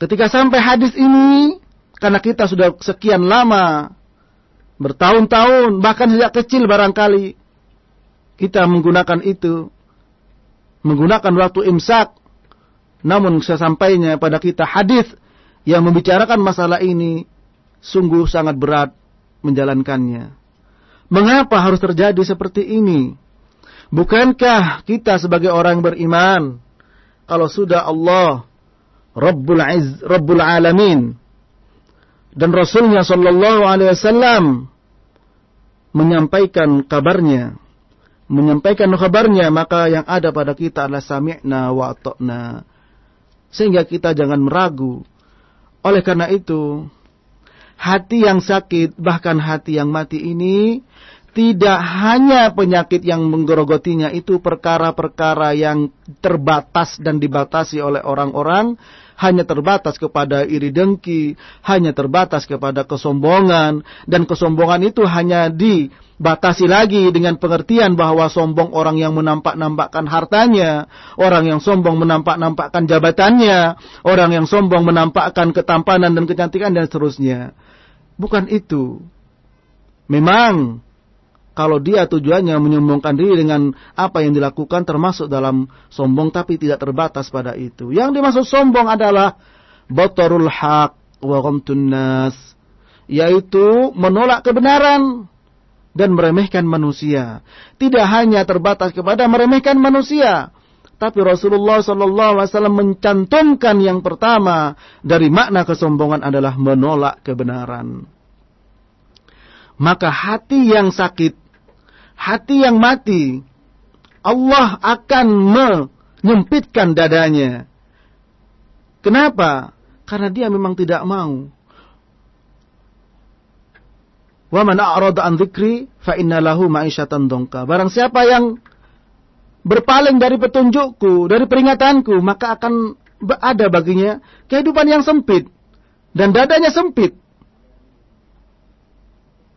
Ketika sampai hadis ini, karena kita sudah sekian lama, bertahun-tahun, bahkan sejak kecil barangkali, kita menggunakan itu, menggunakan waktu imsak, namun sesampainya pada kita hadis yang membicarakan masalah ini sungguh sangat berat menjalankannya. Mengapa harus terjadi seperti ini? Bukankah kita sebagai orang beriman kalau sudah Allah Rabbul Izz, Rabbul Alamin dan Rasulnya Sallallahu Alaihi Wasallam menyampaikan kabarnya, menyampaikan kabarnya, maka yang ada pada kita adalah sami'na wa atokna. Sehingga kita jangan meragu oleh karena itu, hati yang sakit, bahkan hati yang mati ini, tidak hanya penyakit yang menggerogotinya itu perkara-perkara yang terbatas dan dibatasi oleh orang-orang, hanya terbatas kepada iri dengki, hanya terbatas kepada kesombongan, dan kesombongan itu hanya di batasi lagi dengan pengertian bahwa sombong orang yang menampak-nampakkan hartanya, orang yang sombong menampak-nampakkan jabatannya, orang yang sombong menampakkan ketampanan dan kecantikan dan seterusnya. Bukan itu. Memang kalau dia tujuannya menyombongkan diri dengan apa yang dilakukan termasuk dalam sombong tapi tidak terbatas pada itu. Yang dimaksud sombong adalah botorul hak, wa ghamtun nas yaitu menolak kebenaran dan meremehkan manusia. Tidak hanya terbatas kepada meremehkan manusia, tapi Rasulullah Wasallam mencantumkan yang pertama dari makna kesombongan adalah menolak kebenaran. Maka hati yang sakit, hati yang mati, Allah akan menyempitkan dadanya. Kenapa? Karena dia memang tidak mau Wa man a'rada an dzikri fa inna lahu ma'isyatan dongka. Barang siapa yang berpaling dari petunjukku, dari peringatanku, maka akan ada baginya kehidupan yang sempit dan dadanya sempit.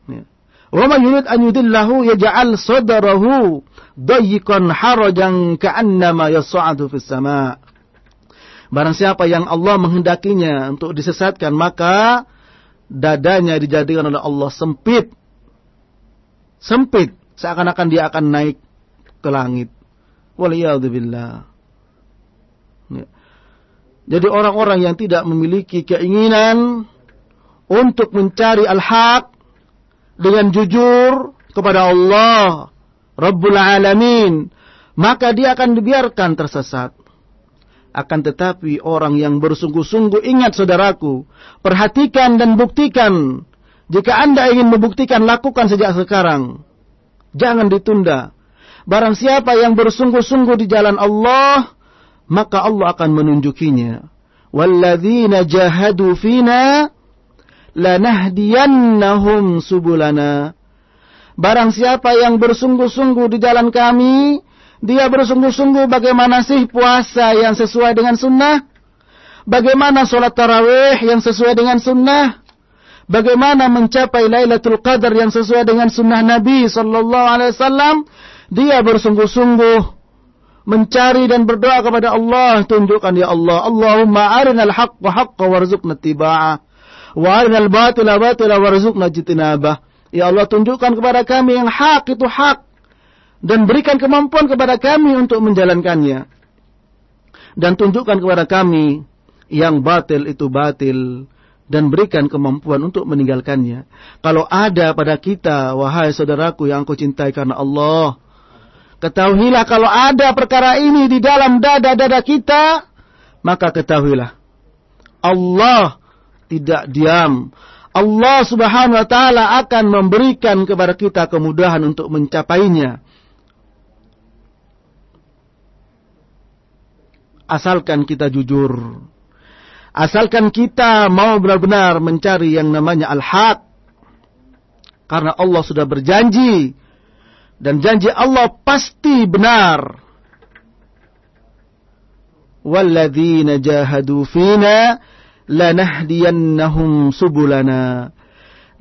Ya. Wa man yurid an yudillahu yaj'al sadrahu dayyikan harajan ka'annama yas'adu fis sama'. Barang siapa yang Allah menghendakinya untuk disesatkan, maka dadanya dijadikan oleh Allah sempit. Sempit. Seakan-akan dia akan naik ke langit. Waliyahudzubillah. Ya. Jadi orang-orang yang tidak memiliki keinginan untuk mencari al-haq dengan jujur kepada Allah Rabbul Alamin, maka dia akan dibiarkan tersesat. Akan tetapi orang yang bersungguh-sungguh ingat saudaraku, perhatikan dan buktikan. Jika Anda ingin membuktikan, lakukan sejak sekarang. Jangan ditunda. Barang siapa yang bersungguh-sungguh di jalan Allah, maka Allah akan menunjukinya. Walladzina jahadu fina lanahdiyannahum subulana. Barang siapa yang bersungguh-sungguh di jalan kami, dia bersungguh-sungguh bagaimana sih puasa yang sesuai dengan sunnah? Bagaimana sholat tarawih yang sesuai dengan sunnah? Bagaimana mencapai Lailatul Qadar yang sesuai dengan sunnah Nabi Sallallahu Alaihi Wasallam? Dia bersungguh-sungguh mencari dan berdoa kepada Allah. Tunjukkan ya Allah. Allahumma arinal haqqa haqqa warzuqna tiba'ah. Wa arinal batila batila warzuqna jitinabah. Ya Allah tunjukkan kepada kami yang hak itu hak dan berikan kemampuan kepada kami untuk menjalankannya. Dan tunjukkan kepada kami yang batil itu batil dan berikan kemampuan untuk meninggalkannya. Kalau ada pada kita, wahai saudaraku yang aku cintai karena Allah, ketahuilah kalau ada perkara ini di dalam dada-dada kita, maka ketahuilah Allah tidak diam. Allah Subhanahu wa taala akan memberikan kepada kita kemudahan untuk mencapainya. asalkan kita jujur. Asalkan kita mau benar-benar mencari yang namanya al-haq. Karena Allah sudah berjanji. Dan janji Allah pasti benar. Walladzina jahadu fina lanahdiyannahum subulana.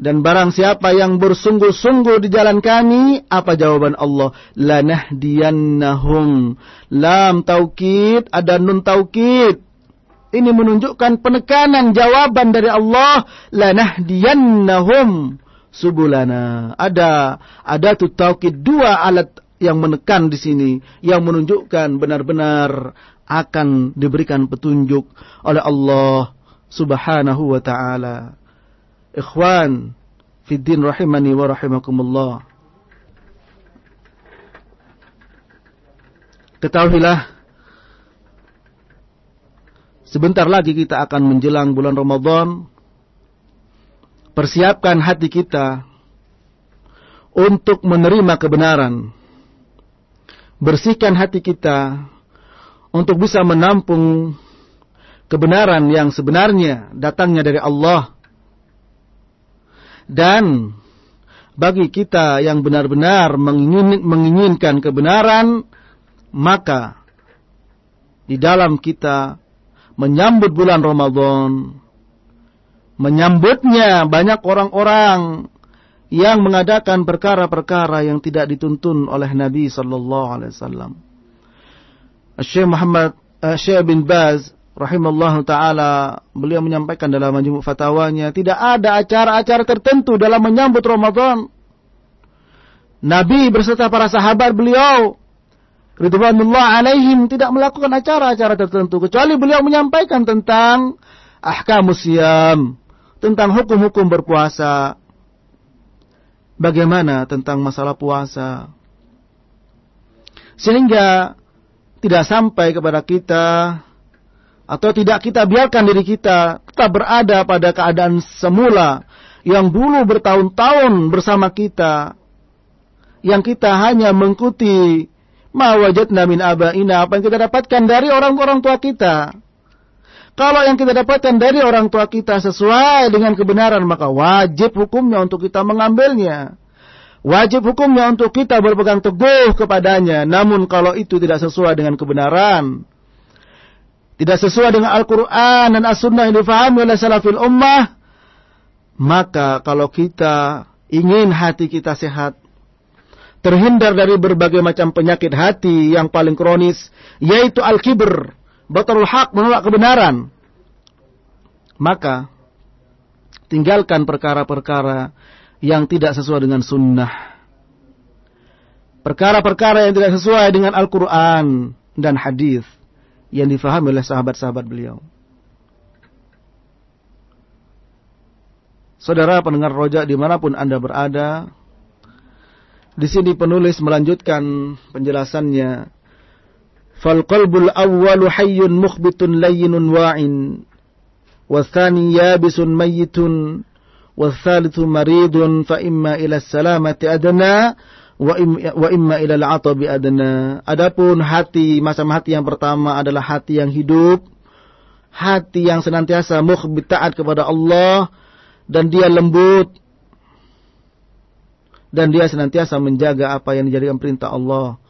Dan barang siapa yang bersungguh-sungguh di jalan kami, apa jawaban Allah? Lanahdiyannahum. Lam taukid, ada nun taukid. Ini menunjukkan penekanan jawaban dari Allah. Lanahdiyannahum subulana. Ada ada tu taukid dua alat yang menekan di sini yang menunjukkan benar-benar akan diberikan petunjuk oleh Allah Subhanahu wa taala. Ikhwan Fiddin rahimani wa rahimakumullah. Ketahuilah Sebentar lagi kita akan menjelang bulan Ramadan. Persiapkan hati kita Untuk menerima kebenaran. Bersihkan hati kita Untuk bisa menampung Kebenaran yang sebenarnya Datangnya dari Allah dan bagi kita yang benar-benar mengingin, menginginkan kebenaran, maka di dalam kita menyambut bulan Ramadan, menyambutnya banyak orang-orang yang mengadakan perkara-perkara yang tidak dituntun oleh Nabi sallallahu alaihi wasallam. Syekh Muhammad uh, Syekh bin Baz rahimallahu taala beliau menyampaikan dalam majmu' fatwanya tidak ada acara-acara tertentu dalam menyambut Ramadan. Nabi berserta para sahabat beliau ridwanullah alaihim tidak melakukan acara-acara tertentu kecuali beliau menyampaikan tentang ahkamus siyam, tentang hukum-hukum berpuasa. Bagaimana tentang masalah puasa? Sehingga tidak sampai kepada kita atau tidak kita biarkan diri kita tetap berada pada keadaan semula yang dulu bertahun-tahun bersama kita yang kita hanya mengikuti ma wajadna min abaina apa yang kita dapatkan dari orang-orang tua kita kalau yang kita dapatkan dari orang tua kita sesuai dengan kebenaran, maka wajib hukumnya untuk kita mengambilnya. Wajib hukumnya untuk kita berpegang teguh kepadanya. Namun kalau itu tidak sesuai dengan kebenaran, tidak sesuai dengan Al-Quran dan As-Sunnah yang difahami oleh salafil ummah, maka kalau kita ingin hati kita sehat, terhindar dari berbagai macam penyakit hati yang paling kronis, yaitu al-kibr, batalul hak menolak kebenaran. Maka tinggalkan perkara-perkara yang tidak sesuai dengan sunnah. Perkara-perkara yang tidak sesuai dengan Al-Quran dan hadis yang difahami oleh sahabat-sahabat beliau. Saudara pendengar rojak di mana pun Anda berada, di sini penulis melanjutkan penjelasannya. Falqalbul awwalu wa'in. Maridun fa imma ila wa imma ilal atabi adna. Adapun hati, macam hati yang pertama adalah hati yang hidup, hati yang senantiasa mukhbit taat kepada Allah dan dia lembut dan dia senantiasa menjaga apa yang dijadikan perintah Allah.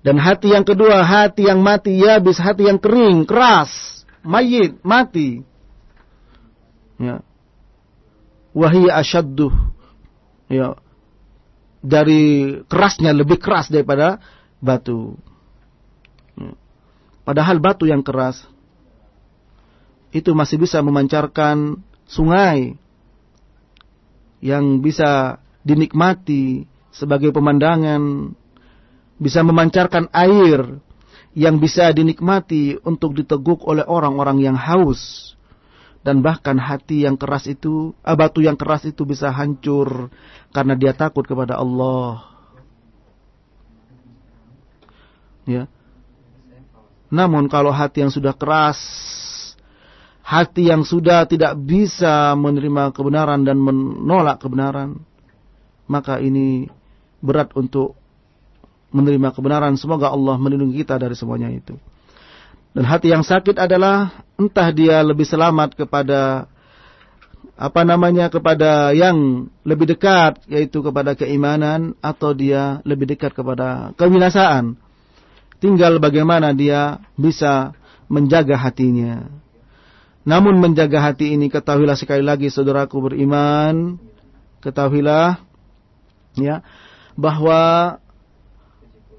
Dan hati yang kedua, hati yang mati, ya bis hati yang kering, keras, mayit, mati. Ya. Wahia. Ya. Dari kerasnya lebih keras daripada batu. Ya. Padahal batu yang keras itu masih bisa memancarkan sungai yang bisa dinikmati sebagai pemandangan bisa memancarkan air yang bisa dinikmati untuk diteguk oleh orang-orang yang haus. Dan bahkan hati yang keras itu, ah, batu yang keras itu bisa hancur karena dia takut kepada Allah. Ya. Namun kalau hati yang sudah keras, hati yang sudah tidak bisa menerima kebenaran dan menolak kebenaran, maka ini berat untuk menerima kebenaran. Semoga Allah melindungi kita dari semuanya itu. Dan hati yang sakit adalah entah dia lebih selamat kepada apa namanya kepada yang lebih dekat yaitu kepada keimanan atau dia lebih dekat kepada kebinasaan. Tinggal bagaimana dia bisa menjaga hatinya. Namun menjaga hati ini ketahuilah sekali lagi saudaraku beriman, ketahuilah ya bahwa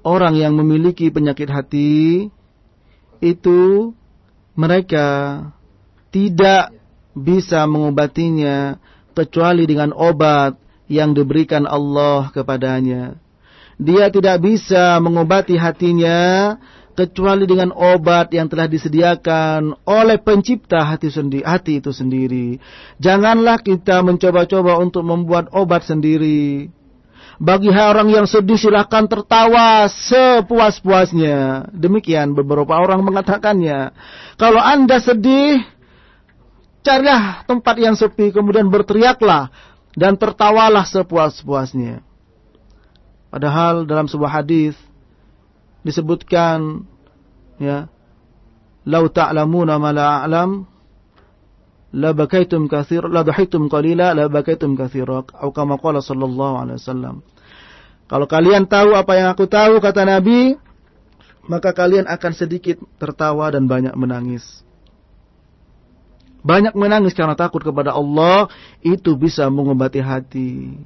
orang yang memiliki penyakit hati itu mereka tidak bisa mengobatinya kecuali dengan obat yang diberikan Allah kepadanya. Dia tidak bisa mengobati hatinya kecuali dengan obat yang telah disediakan oleh pencipta hati, sendi hati itu sendiri. Janganlah kita mencoba-coba untuk membuat obat sendiri. Bagi orang yang sedih silahkan tertawa sepuas-puasnya. Demikian beberapa orang mengatakannya. Kalau anda sedih, carilah tempat yang sepi, kemudian berteriaklah dan tertawalah sepuas-puasnya. Padahal dalam sebuah hadis disebutkan ya, "Lau ta'lamuna ma la a'lam la bakaitum kathir la dhahitum qalila la bakaitum kathira atau kama qala sallallahu alaihi wasallam. Kalau kalian tahu apa yang aku tahu kata Nabi maka kalian akan sedikit tertawa dan banyak menangis. Banyak menangis karena takut kepada Allah itu bisa mengobati hati.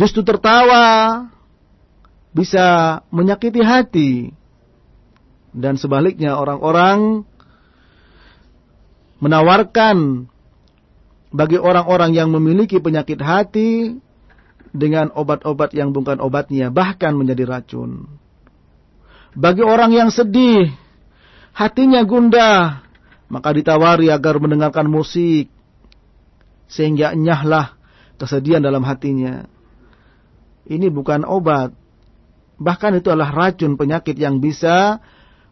Justru tertawa bisa menyakiti hati. Dan sebaliknya orang-orang menawarkan bagi orang-orang yang memiliki penyakit hati dengan obat-obat yang bukan obatnya, bahkan menjadi racun. Bagi orang yang sedih, hatinya gundah, maka ditawari agar mendengarkan musik sehingga enyahlah kesedihan dalam hatinya. Ini bukan obat. Bahkan itu adalah racun penyakit yang bisa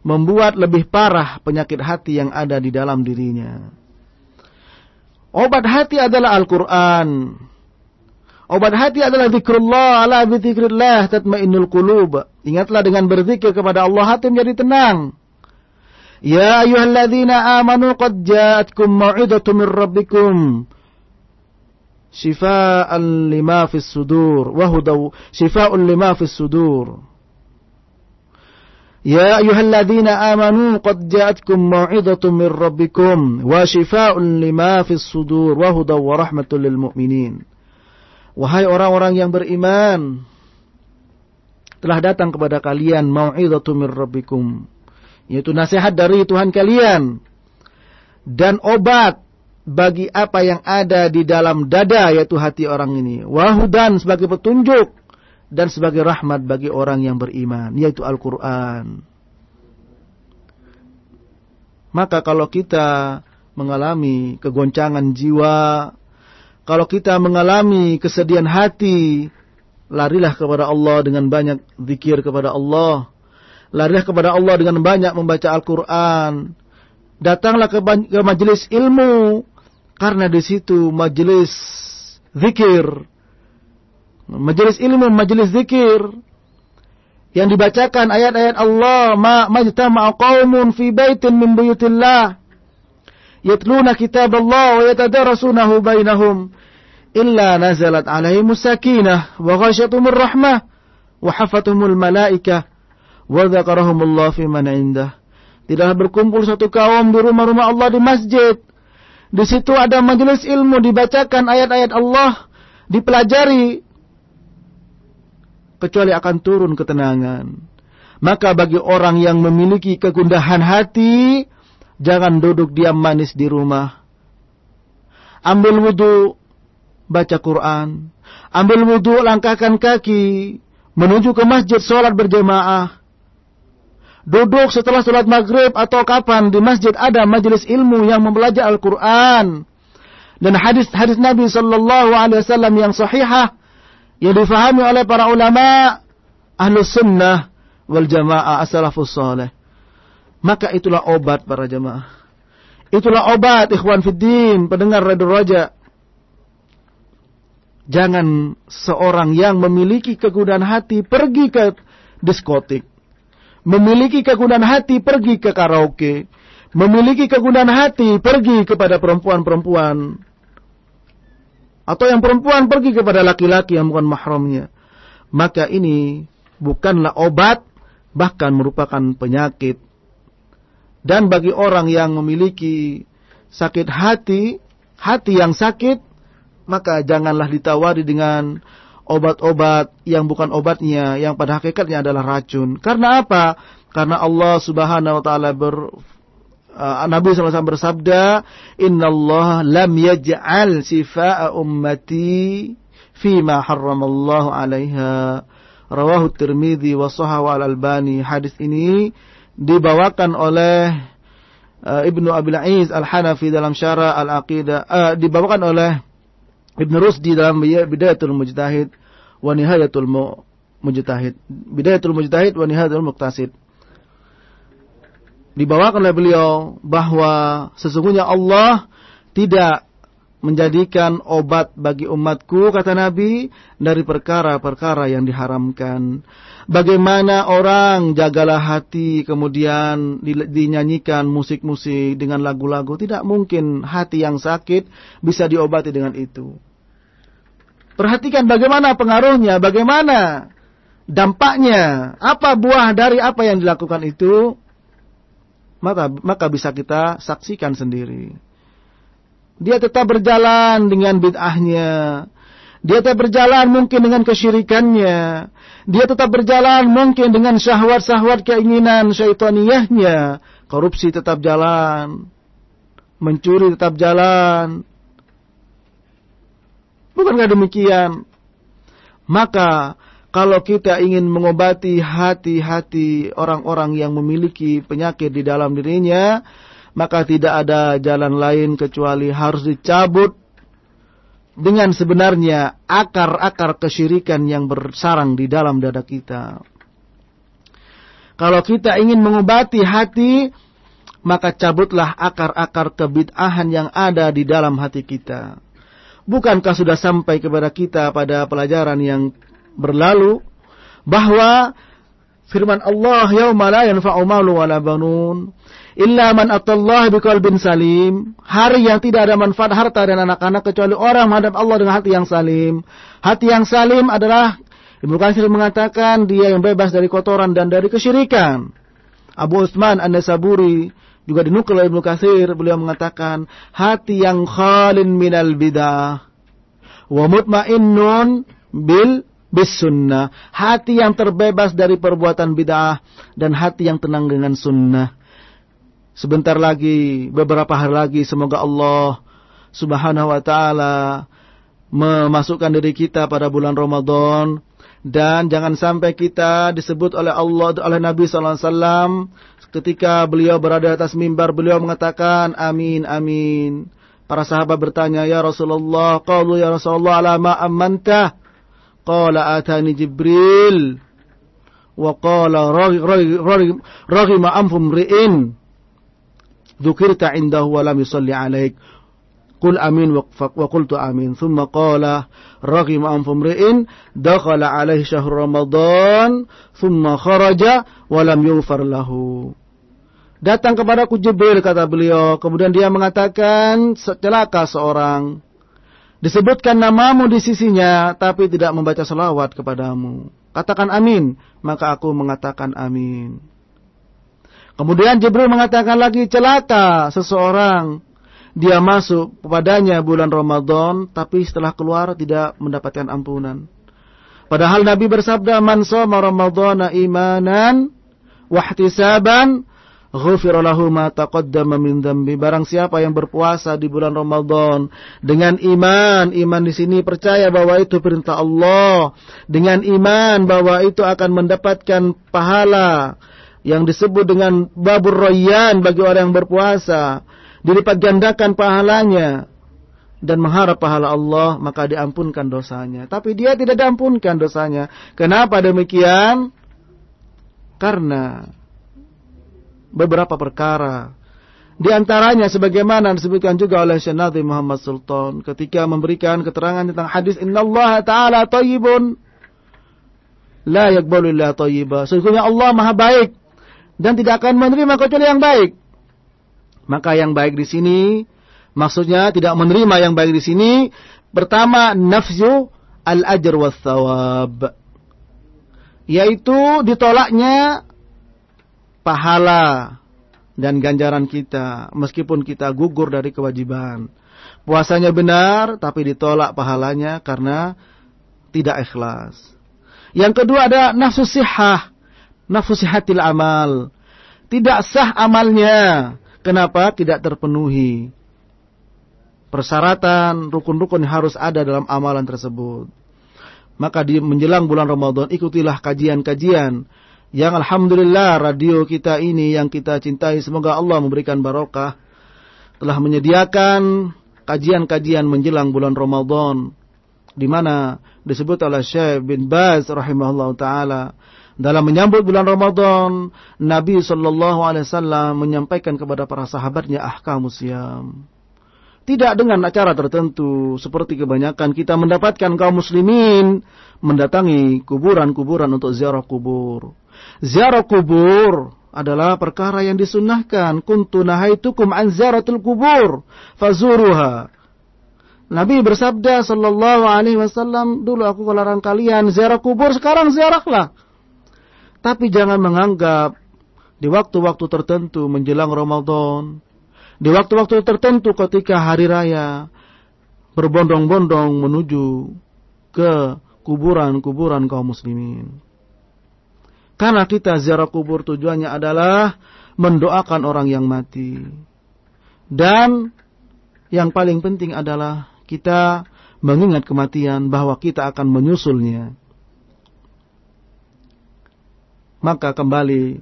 membuat lebih parah penyakit hati yang ada di dalam dirinya. Obat hati adalah Al-Quran. Obat hati adalah zikrullah, ala bizikrillah tatmainnul qulub. Ingatlah dengan berzikir kepada Allah hati menjadi tenang. Ya ayyuhalladzina amanu qad ja'atkum mau'izatun min rabbikum shifaan lima fis sudur wa hudaw lima fis sudur. Qad ja'atkum mau'izatun min rabbikum wa shifaa'un lima fis sudur wa hudaw wa rahmatul lil mu'minin. Wahai orang-orang yang beriman, telah datang kepada kalian mau'izatun min rabbikum. Yaitu nasihat dari Tuhan kalian. Dan obat bagi apa yang ada di dalam dada yaitu hati orang ini. Wahudan sebagai petunjuk dan sebagai rahmat bagi orang yang beriman yaitu Al-Qur'an maka kalau kita mengalami kegoncangan jiwa kalau kita mengalami kesedihan hati larilah kepada Allah dengan banyak zikir kepada Allah Larilah kepada Allah dengan banyak membaca Al-Quran. Datanglah ke, ke majelis ilmu. Karena di situ majelis zikir. Majelis ilmu, majelis zikir. Yang dibacakan ayat-ayat Allah. Ma majtama'a qawmun fi baitin min buyutillah. Yatluna kitab Allah wa yatadarasunahu bainahum. Illa nazalat alaihimus sakinah. Wa ghasyatumur rahmah. Wa hafatumul malaikah wa dzakarahumullah fi man indah. Tidaklah berkumpul satu kaum di rumah-rumah Allah di masjid. Di situ ada majelis ilmu dibacakan ayat-ayat Allah, dipelajari kecuali akan turun ketenangan. Maka bagi orang yang memiliki kegundahan hati, jangan duduk diam manis di rumah. Ambil wudhu, baca Quran. Ambil wudhu, langkahkan kaki, menuju ke masjid, sholat berjamaah duduk setelah sholat maghrib atau kapan di masjid ada majelis ilmu yang mempelajari Al-Quran dan hadis-hadis Nabi Sallallahu Alaihi Wasallam yang sahihah yang difahami oleh para ulama ahlu sunnah wal jamaah as-salafus salih. Maka itulah obat para jamaah. Itulah obat ikhwan fiddin pendengar radio raja jangan seorang yang memiliki kegunaan hati pergi ke diskotik. Memiliki kegunaan hati pergi ke karaoke, memiliki kegunaan hati pergi kepada perempuan-perempuan, atau yang perempuan pergi kepada laki-laki yang bukan mahramnya, maka ini bukanlah obat, bahkan merupakan penyakit. Dan bagi orang yang memiliki sakit hati, hati yang sakit, maka janganlah ditawari dengan obat-obat yang bukan obatnya, yang pada hakikatnya adalah racun. Karena apa? Karena Allah Subhanahu wa taala ber uh, Nabi SAW bersabda, Inna Allah lam yaj'al sifa'a ummati fima harramallahu alaiha. Rawahu Tirmidzi wa sahahu al-Albani. Hadis ini dibawakan oleh uh, Ibnu Abil Aiz Al-Hanafi dalam syarah Al-Aqidah. Uh, dibawakan oleh Ibn Rusdi dalam Bidayatul Mujtahid wa Nihayatul Mujtahid. Bidayatul Mujtahid wa Nihayatul Muqtasid. Dibawakan oleh beliau bahwa sesungguhnya Allah tidak menjadikan obat bagi umatku kata Nabi dari perkara-perkara yang diharamkan. Bagaimana orang jagalah hati kemudian dinyanyikan musik-musik dengan lagu-lagu tidak mungkin hati yang sakit bisa diobati dengan itu. Perhatikan bagaimana pengaruhnya, bagaimana dampaknya, apa buah dari apa yang dilakukan itu, maka maka bisa kita saksikan sendiri. Dia tetap berjalan dengan bid'ahnya. Dia tetap berjalan mungkin dengan kesyirikannya. Dia tetap berjalan mungkin dengan syahwat-syahwat keinginan syaitaniyahnya. Korupsi tetap jalan. Mencuri tetap jalan. Bukankah demikian? Maka kalau kita ingin mengobati hati-hati orang-orang yang memiliki penyakit di dalam dirinya, maka tidak ada jalan lain kecuali harus dicabut dengan sebenarnya akar-akar kesyirikan yang bersarang di dalam dada kita. Kalau kita ingin mengobati hati, maka cabutlah akar-akar kebid'ahan yang ada di dalam hati kita. Bukankah sudah sampai kepada kita pada pelajaran yang berlalu bahwa firman Allah yauma la yanfa'u malu wala banun illa man atallaha biqalbin salim. Hari yang tidak ada manfaat harta dan anak-anak kecuali orang menghadap Allah dengan hati yang salim. Hati yang salim adalah Ibnu Katsir mengatakan dia yang bebas dari kotoran dan dari kesyirikan. Abu Utsman An-Nasaburi juga dinukil oleh Ibnu Katsir beliau mengatakan hati yang khalin minal bidah wa mutmainnun bil bis hati yang terbebas dari perbuatan bid'ah dan hati yang tenang dengan sunnah Sebentar lagi, beberapa hari lagi semoga Allah Subhanahu wa taala memasukkan diri kita pada bulan Ramadan dan jangan sampai kita disebut oleh Allah oleh Nabi sallallahu alaihi wasallam ketika beliau berada atas mimbar beliau mengatakan amin amin. Para sahabat bertanya, "Ya Rasulullah, qalu ya Rasulullah ala ma amanta?" Qala atani Jibril wa qala raghima anfum ri'in dzukirta indahu wa lam yusalli alaik Qul amin wa qultu amin. Thumma qala raghim an fumri'in dakhala alaihi syahr Ramadan thumma kharaja wa lam yughfar lahu. Datang kepadaku Jibril kata beliau, kemudian dia mengatakan celaka seorang disebutkan namamu di sisinya tapi tidak membaca selawat kepadamu. Katakan amin, maka aku mengatakan amin. Kemudian Jibril mengatakan lagi celaka seseorang dia masuk kepadanya bulan Ramadan tapi setelah keluar tidak mendapatkan ampunan. Padahal Nabi bersabda man shoma ramadhana imanan wahtisaban ma. Barang siapa yang berpuasa di bulan Ramadan dengan iman, iman di sini percaya bahwa itu perintah Allah, dengan iman bahwa itu akan mendapatkan pahala yang disebut dengan babur royan bagi orang yang berpuasa. Dilipat gandakan pahalanya dan mengharap pahala Allah maka diampunkan dosanya. Tapi dia tidak diampunkan dosanya. Kenapa demikian? Karena beberapa perkara di antaranya sebagaimana disebutkan juga oleh Syekh Muhammad Sultan ketika memberikan keterangan tentang hadis innallaha taala thayyibun la yaqbalu illa thayyiba sesungguhnya Allah Maha baik dan tidak akan menerima kecuali yang baik. Maka yang baik di sini maksudnya tidak menerima yang baik di sini pertama nafsu al-ajr was thawab yaitu ditolaknya pahala dan ganjaran kita meskipun kita gugur dari kewajiban. Puasanya benar tapi ditolak pahalanya karena tidak ikhlas. Yang kedua ada nafsu sihah nafsu sihatil amal. Tidak sah amalnya. Kenapa? Tidak terpenuhi. Persyaratan, rukun-rukun harus ada dalam amalan tersebut. Maka di menjelang bulan Ramadan ikutilah kajian-kajian yang alhamdulillah radio kita ini yang kita cintai semoga Allah memberikan barokah telah menyediakan kajian-kajian menjelang bulan Ramadan di mana disebut oleh Syekh bin Baz rahimahullah taala dalam menyambut bulan Ramadan, Nabi Shallallahu Alaihi Wasallam menyampaikan kepada para sahabatnya ahkam siam. Tidak dengan acara tertentu, seperti kebanyakan kita mendapatkan kaum muslimin mendatangi kuburan-kuburan untuk ziarah kubur. Ziarah kubur adalah perkara yang disunnahkan. Kuntu nahaitukum an ziaratul kubur, fazuruha. Nabi bersabda sallallahu alaihi wasallam, dulu aku melarang kalian ziarah kubur, sekarang ziarahlah. Tapi jangan menganggap di waktu-waktu tertentu menjelang Ramadan, di waktu-waktu tertentu ketika hari raya, berbondong-bondong menuju ke kuburan-kuburan kaum muslimin. Karena kita ziarah kubur tujuannya adalah mendoakan orang yang mati. Dan yang paling penting adalah kita mengingat kematian bahwa kita akan menyusulnya. maka kembali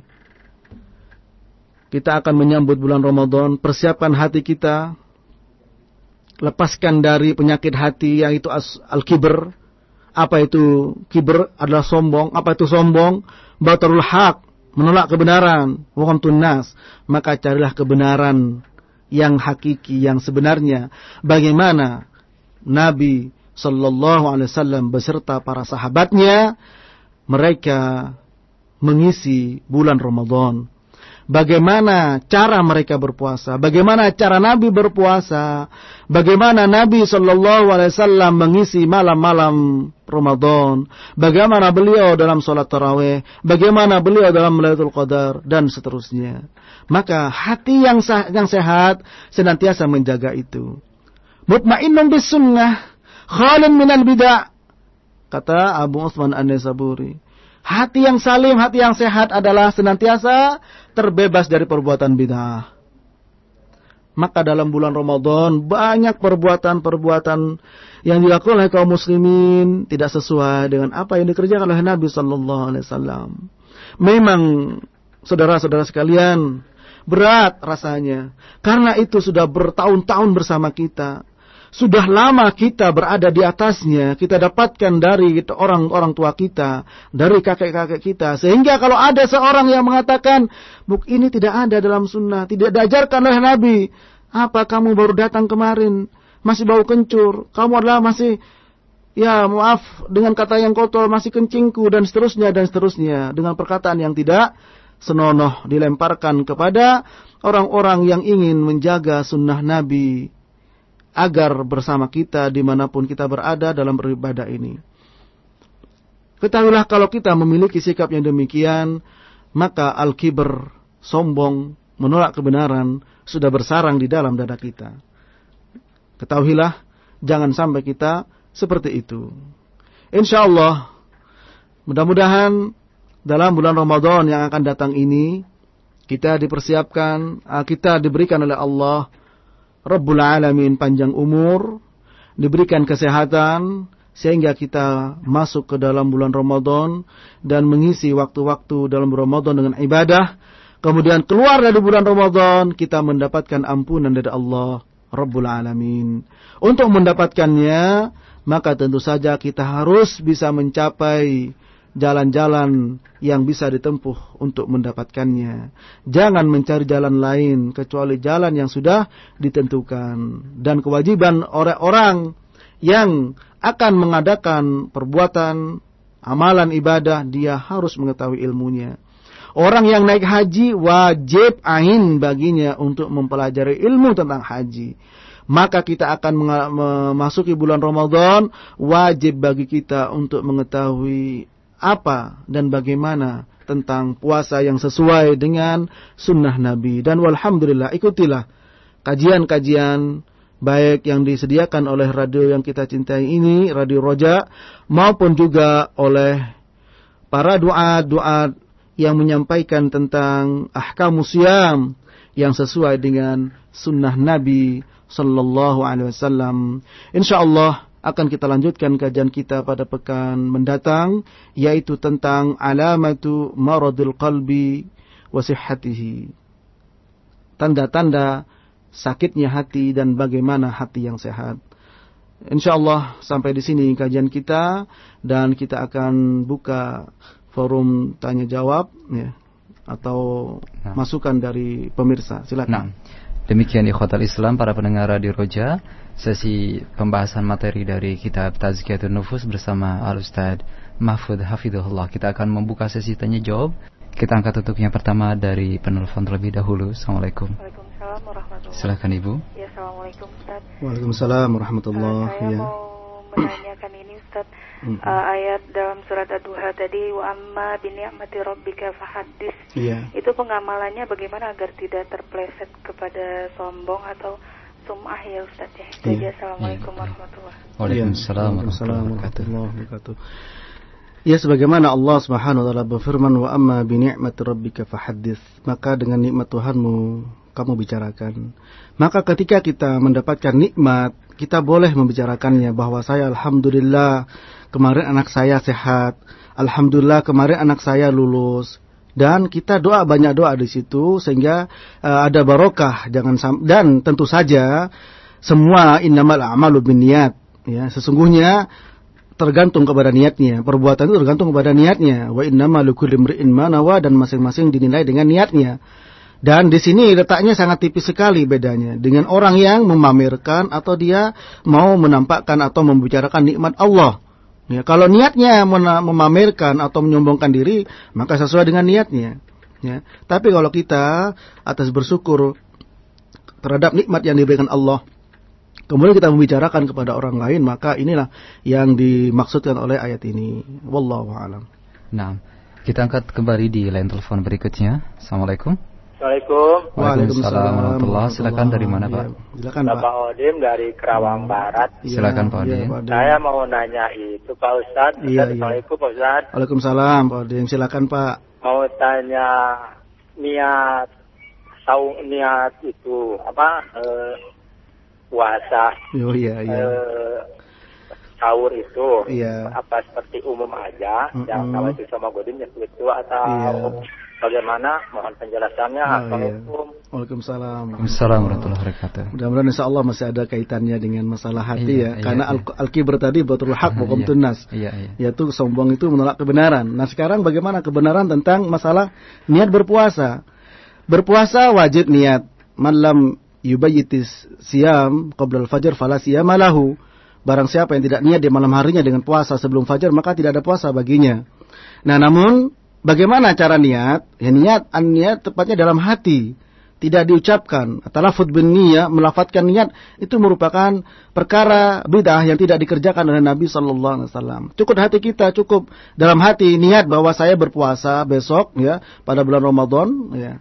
kita akan menyambut bulan Ramadan, persiapkan hati kita, lepaskan dari penyakit hati yang itu al-kiber. Apa itu kiber adalah sombong, apa itu sombong? Batarul haq, menolak kebenaran, wahum tunas, maka carilah kebenaran yang hakiki, yang sebenarnya. Bagaimana Nabi Sallallahu Alaihi Wasallam beserta para sahabatnya, mereka mengisi bulan Ramadan bagaimana cara mereka berpuasa, bagaimana cara Nabi berpuasa, bagaimana Nabi Shallallahu Alaihi Wasallam mengisi malam-malam Ramadan, bagaimana beliau dalam sholat taraweh, bagaimana beliau dalam Lailatul Qadar dan seterusnya. Maka hati yang sah, yang sehat senantiasa menjaga itu. Mutmainnun bis sunnah, khalin minal bid'ah. Kata Abu Utsman An-Nasaburi. Hati yang salim, hati yang sehat adalah senantiasa terbebas dari perbuatan bid'ah. Maka dalam bulan Ramadan banyak perbuatan-perbuatan yang dilakukan oleh kaum muslimin tidak sesuai dengan apa yang dikerjakan oleh Nabi sallallahu alaihi wasallam. Memang saudara-saudara sekalian, berat rasanya karena itu sudah bertahun-tahun bersama kita sudah lama kita berada di atasnya, kita dapatkan dari orang-orang tua kita, dari kakek-kakek kita. Sehingga kalau ada seorang yang mengatakan, buk ini tidak ada dalam sunnah, tidak diajarkan oleh Nabi. Apa kamu baru datang kemarin, masih bau kencur, kamu adalah masih, ya maaf, dengan kata yang kotor, masih kencingku, dan seterusnya, dan seterusnya. Dengan perkataan yang tidak senonoh dilemparkan kepada orang-orang yang ingin menjaga sunnah Nabi agar bersama kita di mana pun kita berada dalam beribadah ini. Ketahuilah kalau kita memiliki sikap yang demikian, maka al-kiber, sombong, menolak kebenaran, sudah bersarang di dalam dada kita. Ketahuilah, jangan sampai kita seperti itu. Insya Allah, mudah-mudahan dalam bulan Ramadan yang akan datang ini, kita dipersiapkan, kita diberikan oleh Allah Rabbul Alamin panjang umur, diberikan kesehatan, sehingga kita masuk ke dalam bulan Ramadan dan mengisi waktu-waktu dalam Ramadan dengan ibadah. Kemudian keluar dari bulan Ramadan, kita mendapatkan ampunan dari Allah Rabbul Alamin. Untuk mendapatkannya, maka tentu saja kita harus bisa mencapai jalan-jalan yang bisa ditempuh untuk mendapatkannya. Jangan mencari jalan lain kecuali jalan yang sudah ditentukan. Dan kewajiban orang-orang yang akan mengadakan perbuatan amalan ibadah, dia harus mengetahui ilmunya. Orang yang naik haji wajib ain baginya untuk mempelajari ilmu tentang haji maka kita akan memasuki bulan Ramadan wajib bagi kita untuk mengetahui apa dan bagaimana tentang puasa yang sesuai dengan sunnah Nabi. Dan walhamdulillah ikutilah kajian-kajian baik yang disediakan oleh radio yang kita cintai ini, Radio Roja, maupun juga oleh para doa-doa yang menyampaikan tentang ahkam siam yang sesuai dengan sunnah Nabi sallallahu alaihi wasallam. Insyaallah akan kita lanjutkan kajian kita pada pekan mendatang yaitu tentang alamatu maradil qalbi wa sihhatihi. Tanda-tanda sakitnya hati dan bagaimana hati yang sehat. Insyaallah sampai di sini kajian kita dan kita akan buka forum tanya jawab ya atau nah. masukan dari pemirsa. Silakan. Nah. Demikian ikhwatal Islam para pendengar Radio Roja Sesi pembahasan materi dari kitab Tazkiyatun Nufus bersama Al-Ustaz Mahfud Hafidullah Kita akan membuka sesi tanya jawab Kita angkat tutupnya pertama dari penelpon terlebih dahulu Assalamualaikum Waalaikumsalam warahmatullahi Silakan Ibu Ya Assalamualaikum Ustaz Waalaikumsalam warahmatullahi uh, Saya ya. mau menanyakan ini Ustaz mm -hmm. uh, ayat dalam surat Ad-Duha tadi wa amma bi ni'mati rabbika fahaddis. Yeah. Itu pengamalannya bagaimana agar tidak terpleset kepada sombong atau sum'ah ya Ustaz ya. Itu yeah. Assalamualaikum yeah. warahmatullahi wabarakatuh. Waalaikumsalam warahmatullahi wabarakatuh. Ya sebagaimana Allah Subhanahu wa taala berfirman wa amma bi ni'mati rabbika fahaddis. Maka dengan nikmat Tuhanmu kamu bicarakan. Maka ketika kita mendapatkan nikmat kita boleh membicarakannya bahwa saya alhamdulillah kemarin anak saya sehat, alhamdulillah kemarin anak saya lulus. Dan kita doa banyak doa di situ sehingga uh, ada barokah jangan dan tentu saja semua innamal a'malu binniyat ya. Sesungguhnya tergantung kepada niatnya. Perbuatan itu tergantung kepada niatnya. Wa innamal likulli imri'in ma dan masing-masing dinilai dengan niatnya. Dan di sini letaknya sangat tipis sekali bedanya. Dengan orang yang memamerkan atau dia mau menampakkan atau membicarakan nikmat Allah Ya, kalau niatnya memamerkan atau menyombongkan diri, maka sesuai dengan niatnya. Ya. Tapi kalau kita atas bersyukur terhadap nikmat yang diberikan Allah, kemudian kita membicarakan kepada orang lain, maka inilah yang dimaksudkan oleh ayat ini. Wallahu a'lam. Nah, kita angkat kembali di line telepon berikutnya. Assalamualaikum. Assalamualaikum. Waalaikumsalam warahmatullahi Silakan dari mana Pak? Ya, silakan Pak. Pak Odim dari Kerawang Barat. Ya, silakan Pak Odim. Ya, Saya mau nanya itu Pak Ustadz. Iya, Assalamualaikum Pak Ustadz. Waalaikumsalam Pak Odim. Silakan Pak. Mau tanya niat tahu niat itu apa eh, puasa. Oh iya iya. Eh, sahur itu iya. apa seperti umum aja mm -hmm. yang kalau itu sama godin ya itu atau iya bagaimana? Mohon penjelasannya. Oh, Assalamualaikum. Iya. Waalaikumsalam. Waalaikumsalam warahmatullahi wabarakatuh. Mudah-mudahan insya Allah masih ada kaitannya dengan masalah hati iya, ya. iya, karena iya. al-kibr tadi betul hak hukum iya, tunas. Iya, iya. yaitu sombong itu menolak kebenaran. Nah sekarang bagaimana kebenaran tentang masalah niat berpuasa? Berpuasa wajib niat. Malam yubayitis siam qabla al-fajr fala siyama lahu. Barang siapa yang tidak niat di malam harinya dengan puasa sebelum fajar maka tidak ada puasa baginya. Nah namun Bagaimana cara niat? Ya niat, niat tepatnya dalam hati. Tidak diucapkan. Talafud bin niyah, melafatkan niat, itu merupakan perkara bidah yang tidak dikerjakan oleh Nabi Sallallahu Alaihi Wasallam. Cukup hati kita, cukup dalam hati niat bahwa saya berpuasa besok, ya, pada bulan Ramadan, ya,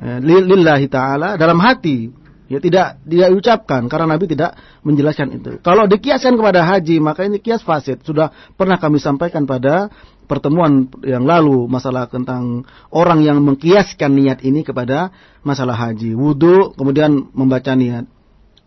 ya lillahi taala dalam hati ya tidak tidak diucapkan karena Nabi tidak menjelaskan itu. Kalau dikiaskan kepada haji maka ini kias fasid. Sudah pernah kami sampaikan pada pertemuan yang lalu masalah tentang orang yang mengkiaskan niat ini kepada masalah haji. Wudhu kemudian membaca niat.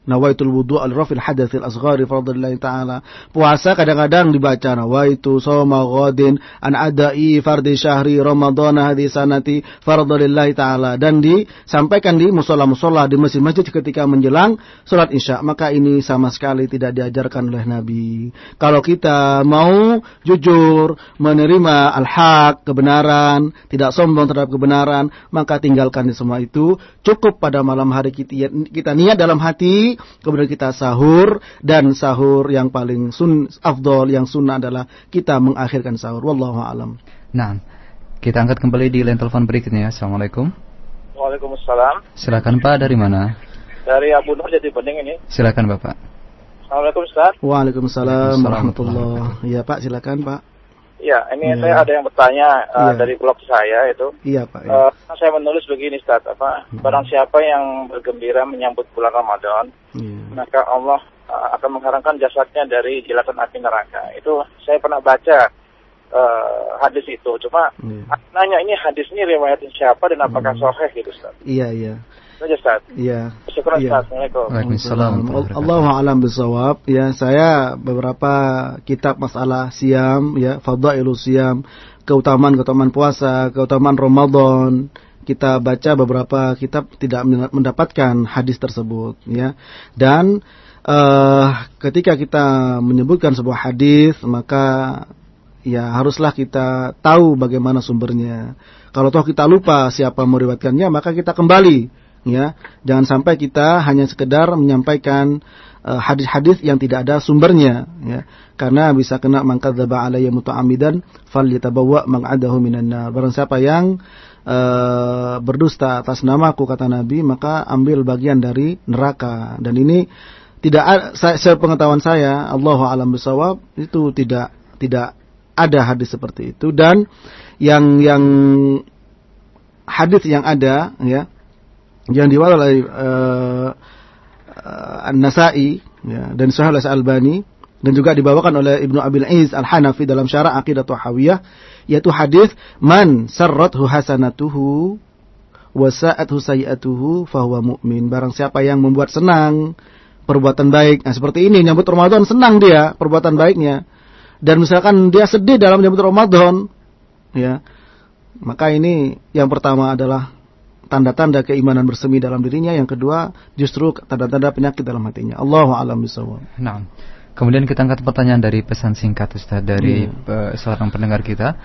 Nawaitul wudu al rafil hadatsil asghari fardhillahi taala. Puasa kadang-kadang dibaca nawaitu shauma ghadin an adai fardhi syahri ramadhan hadhi sanati fardhillahi taala dan disampaikan di musola-musola di masjid-masjid ketika menjelang salat Isya. Maka ini sama sekali tidak diajarkan oleh Nabi. Kalau kita mau jujur menerima al-haq, kebenaran, tidak sombong terhadap kebenaran, maka tinggalkan semua itu. Cukup pada malam hari kita, kita niat dalam hati kemudian kita sahur dan sahur yang paling sun afdol yang sunnah adalah kita mengakhirkan sahur wallahu alam. Nah, kita angkat kembali di line telepon berikutnya. Assalamualaikum. Waalaikumsalam. Silakan Pak dari mana? Dari Abu Nur jadi Bening ini. Silakan Bapak. Assalamualaikum Ustaz. Waalaikumsalam warahmatullahi Iya Pak, silakan Pak. Iya, ini ya. saya ada yang bertanya uh, ya. dari blog saya itu. Iya Pak. Ya. Uh, saya menulis begini, Ustaz, apa? Hmm. Barang siapa yang bergembira menyambut bulan Ramadan, ya. maka Allah uh, akan mengharamkan jasadnya dari jilatan api neraka. Itu saya pernah baca uh, hadis itu. Cuma ya. nanya ini hadis ini riwayatin siapa dan apakah hmm. sahih gitu, Ustaz? Iya, iya saja Ustaz. Iya. Syukur iya. Assalamualaikum. Waalaikumsalam. Allah alam bisawab. Ya, saya beberapa kitab masalah siam ya, fadailu siam, keutamaan-keutamaan puasa, keutamaan Ramadan. Kita baca beberapa kitab tidak mendapatkan hadis tersebut ya. Dan uh, ketika kita menyebutkan sebuah hadis maka ya haruslah kita tahu bagaimana sumbernya. Kalau toh kita lupa siapa meriwayatkannya, maka kita kembali ya. Jangan sampai kita hanya sekedar menyampaikan uh, hadis-hadis yang tidak ada sumbernya ya. Karena bisa kena mangkadzaba alayya muta'ammidan falyatabawwa maq'adahu minan nar. Barang siapa yang uh, berdusta atas namaku kata Nabi maka ambil bagian dari neraka. Dan ini tidak saya pengetahuan saya Allahu alam bisawab itu tidak tidak ada hadis seperti itu. Dan yang yang hadis yang ada ya yang diwakil oleh uh, An-Nasai ya, dan Sahih Al-Albani dan juga dibawakan oleh Ibnu Abil Iz Al-Hanafi dalam syarah Aqidah Tuhawiyah yaitu hadis man sarrathu hasanatuhu wa sa'athu sayi'atuhu fahuwa mu'min. Barang siapa yang membuat senang perbuatan baik nah seperti ini nyambut Ramadan senang dia perbuatan baiknya. Dan misalkan dia sedih dalam nyambut Ramadan ya Maka ini yang pertama adalah tanda-tanda keimanan bersemi dalam dirinya, yang kedua justru tanda-tanda penyakit dalam hatinya. Allahu a'lam bishawab. Nah. Kemudian kita angkat pertanyaan dari pesan singkat Ustaz dari yeah. Iya. seorang pendengar kita.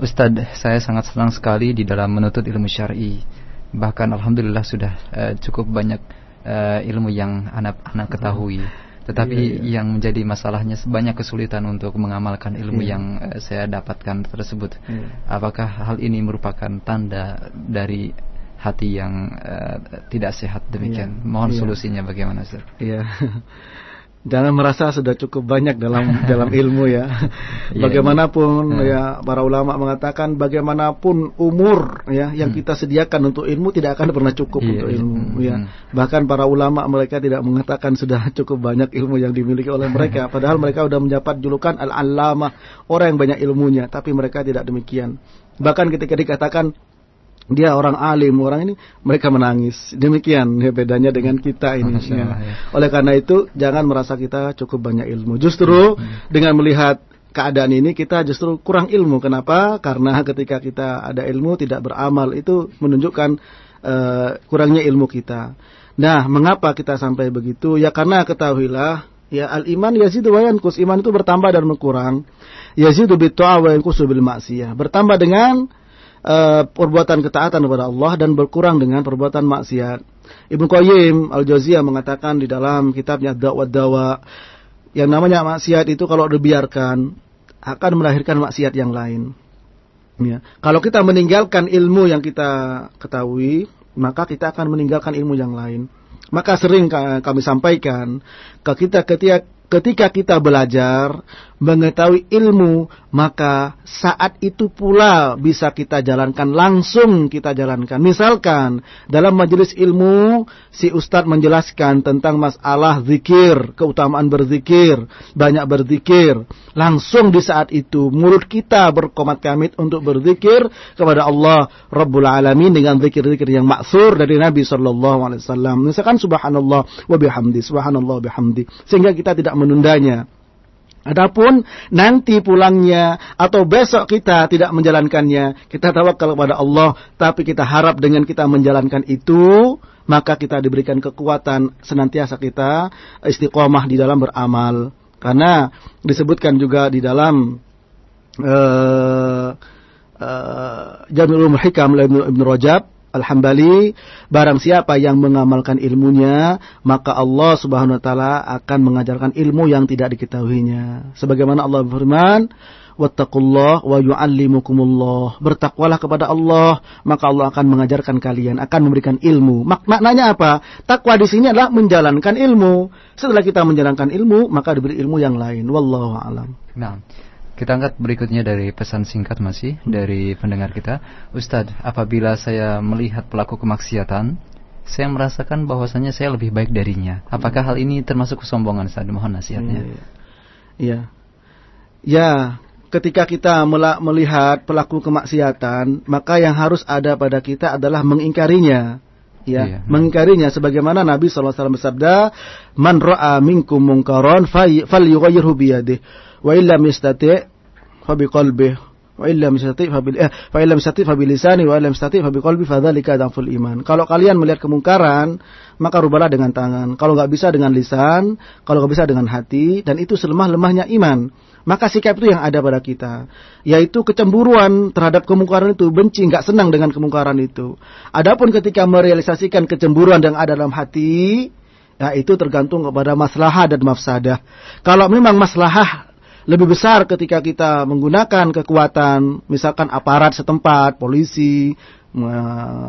Ustaz, saya sangat senang sekali di dalam menuntut ilmu syar'i. Bahkan alhamdulillah sudah uh, cukup banyak uh, ilmu yang anak-anak ketahui. Tetapi yeah, yeah. yang menjadi masalahnya banyak kesulitan untuk mengamalkan ilmu yeah. yang uh, saya dapatkan tersebut. Yeah. Apakah hal ini merupakan tanda dari hati yang uh, tidak sehat demikian? Yeah. Mohon yeah. solusinya bagaimana, Ustaz? Iya. jangan merasa sudah cukup banyak dalam dalam ilmu ya. Iya, bagaimanapun yeah. ya para ulama mengatakan bagaimanapun umur ya yang hmm. kita sediakan untuk ilmu tidak akan pernah cukup yeah, untuk ilmu hmm. ya. Bahkan para ulama mereka tidak mengatakan sudah cukup banyak ilmu yang dimiliki oleh mereka padahal mereka sudah mendapat julukan al-allamah, orang yang banyak ilmunya, tapi mereka tidak demikian. Bahkan ketika dikatakan dia orang alim, orang ini mereka menangis. Demikian ya bedanya dengan kita ini. Ya. ya. Oleh karena itu jangan merasa kita cukup banyak ilmu. Justru hmm. dengan melihat keadaan ini kita justru kurang ilmu. Kenapa? Karena ketika kita ada ilmu tidak beramal itu menunjukkan uh, kurangnya ilmu kita. Nah, mengapa kita sampai begitu? Ya karena ketahuilah ya al iman yazidu wa yankus. Iman itu bertambah dan berkurang. Yazidu bit wa yankusu bil maksiyah. Bertambah dengan uh, perbuatan ketaatan kepada Allah dan berkurang dengan perbuatan maksiat. Ibnu Qayyim Al-Jauziyah mengatakan di dalam kitabnya Dakwah Dawa yang namanya maksiat itu kalau dibiarkan akan melahirkan maksiat yang lain. Ya. Kalau kita meninggalkan ilmu yang kita ketahui, maka kita akan meninggalkan ilmu yang lain. Maka sering kami sampaikan ke kita ketika ketika kita belajar mengetahui ilmu, maka saat itu pula bisa kita jalankan langsung kita jalankan. Misalkan dalam majelis ilmu si ustadz menjelaskan tentang masalah zikir, keutamaan berzikir, banyak berzikir. Langsung di saat itu mulut kita berkomat kamit untuk berzikir kepada Allah Rabbul Alamin dengan zikir-zikir yang maksur dari Nabi Sallallahu Alaihi Wasallam. Misalkan Subhanallah wa bihamdi, Subhanallah wa bihamdi. Sehingga kita tidak menundanya. Adapun nanti pulangnya atau besok kita tidak menjalankannya, kita tawakal kepada Allah, tapi kita harap dengan kita menjalankan itu, maka kita diberikan kekuatan senantiasa kita istiqomah di dalam beramal. Karena disebutkan juga di dalam uh, uh, Jami'ul Hikam Ibn Rajab Al-Hambali, barang siapa yang mengamalkan ilmunya, maka Allah Subhanahu wa taala akan mengajarkan ilmu yang tidak diketahuinya. Sebagaimana Allah berfirman, "Wattaqullah wa yu'allimukumullah." Bertakwalah kepada Allah, maka Allah akan mengajarkan kalian, akan memberikan ilmu. Mak maknanya apa? Takwa di sini adalah menjalankan ilmu. Setelah kita menjalankan ilmu, maka diberi ilmu yang lain. Wallahu a'lam. Nah. Kita angkat berikutnya dari pesan singkat masih dari pendengar kita. Ustadz, apabila saya melihat pelaku kemaksiatan, saya merasakan bahwasanya saya lebih baik darinya. Apakah hal ini termasuk kesombongan Ustadz? Mohon nasihatnya. Iya. Ya. Ya, ketika kita melihat pelaku kemaksiatan, maka yang harus ada pada kita adalah mengingkarinya. Ya, iya. mengingkarinya sebagaimana Nabi SAW bersabda, "Man ra'a minkum munkaran falyughayyirhu biyadihi." Wa illam yastati' fa biqalbihi wa illam yastati' fa bil eh, fa illam yastati' fa bilisani wa illam yastati' fa biqalbi fa dzalika daful iman. Kalau kalian melihat kemungkaran, maka rubahlah dengan tangan. Kalau nggak bisa dengan lisan, kalau nggak bisa dengan hati dan itu selemah-lemahnya iman. Maka sikap itu yang ada pada kita, yaitu kecemburuan terhadap kemungkaran itu, benci, nggak senang dengan kemungkaran itu. Adapun ketika merealisasikan kecemburuan yang ada dalam hati, ya itu tergantung kepada maslahah dan mafsadah. Kalau memang maslahah lebih besar ketika kita menggunakan kekuatan misalkan aparat setempat, polisi,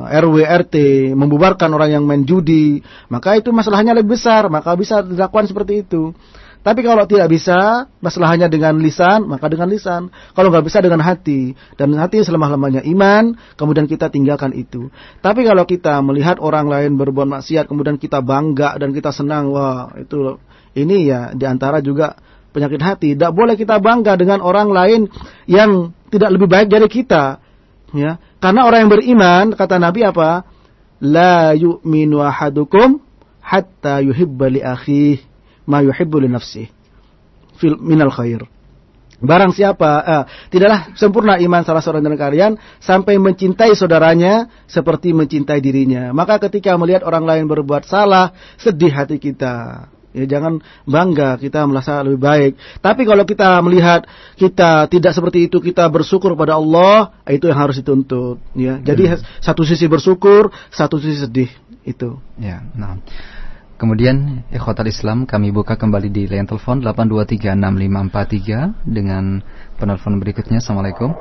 RW RT membubarkan orang yang main judi, maka itu masalahnya lebih besar, maka bisa dilakukan seperti itu. Tapi kalau tidak bisa, masalahnya dengan lisan, maka dengan lisan. Kalau nggak bisa dengan hati, dan hati selemah-lemahnya iman, kemudian kita tinggalkan itu. Tapi kalau kita melihat orang lain berbuat maksiat, kemudian kita bangga dan kita senang, wah itu ini ya di antara juga penyakit hati. Tidak boleh kita bangga dengan orang lain yang tidak lebih baik dari kita. Ya, karena orang yang beriman kata Nabi apa? La yu'minu ahadukum hatta yuhibba li akhihi ma yuhibbu li nafsihi fil minal khair. Barang siapa uh, tidaklah sempurna iman salah seorang dari kalian sampai mencintai saudaranya seperti mencintai dirinya. Maka ketika melihat orang lain berbuat salah, sedih hati kita. Ya jangan bangga kita merasa lebih baik. Tapi kalau kita melihat kita tidak seperti itu, kita bersyukur pada Allah, itu yang harus dituntut. Ya, jadi hmm. satu sisi bersyukur, satu sisi sedih itu. Ya, nah. Kemudian ikhwatal Islam kami buka kembali di line telepon 8236543 dengan penelpon berikutnya. Assalamualaikum.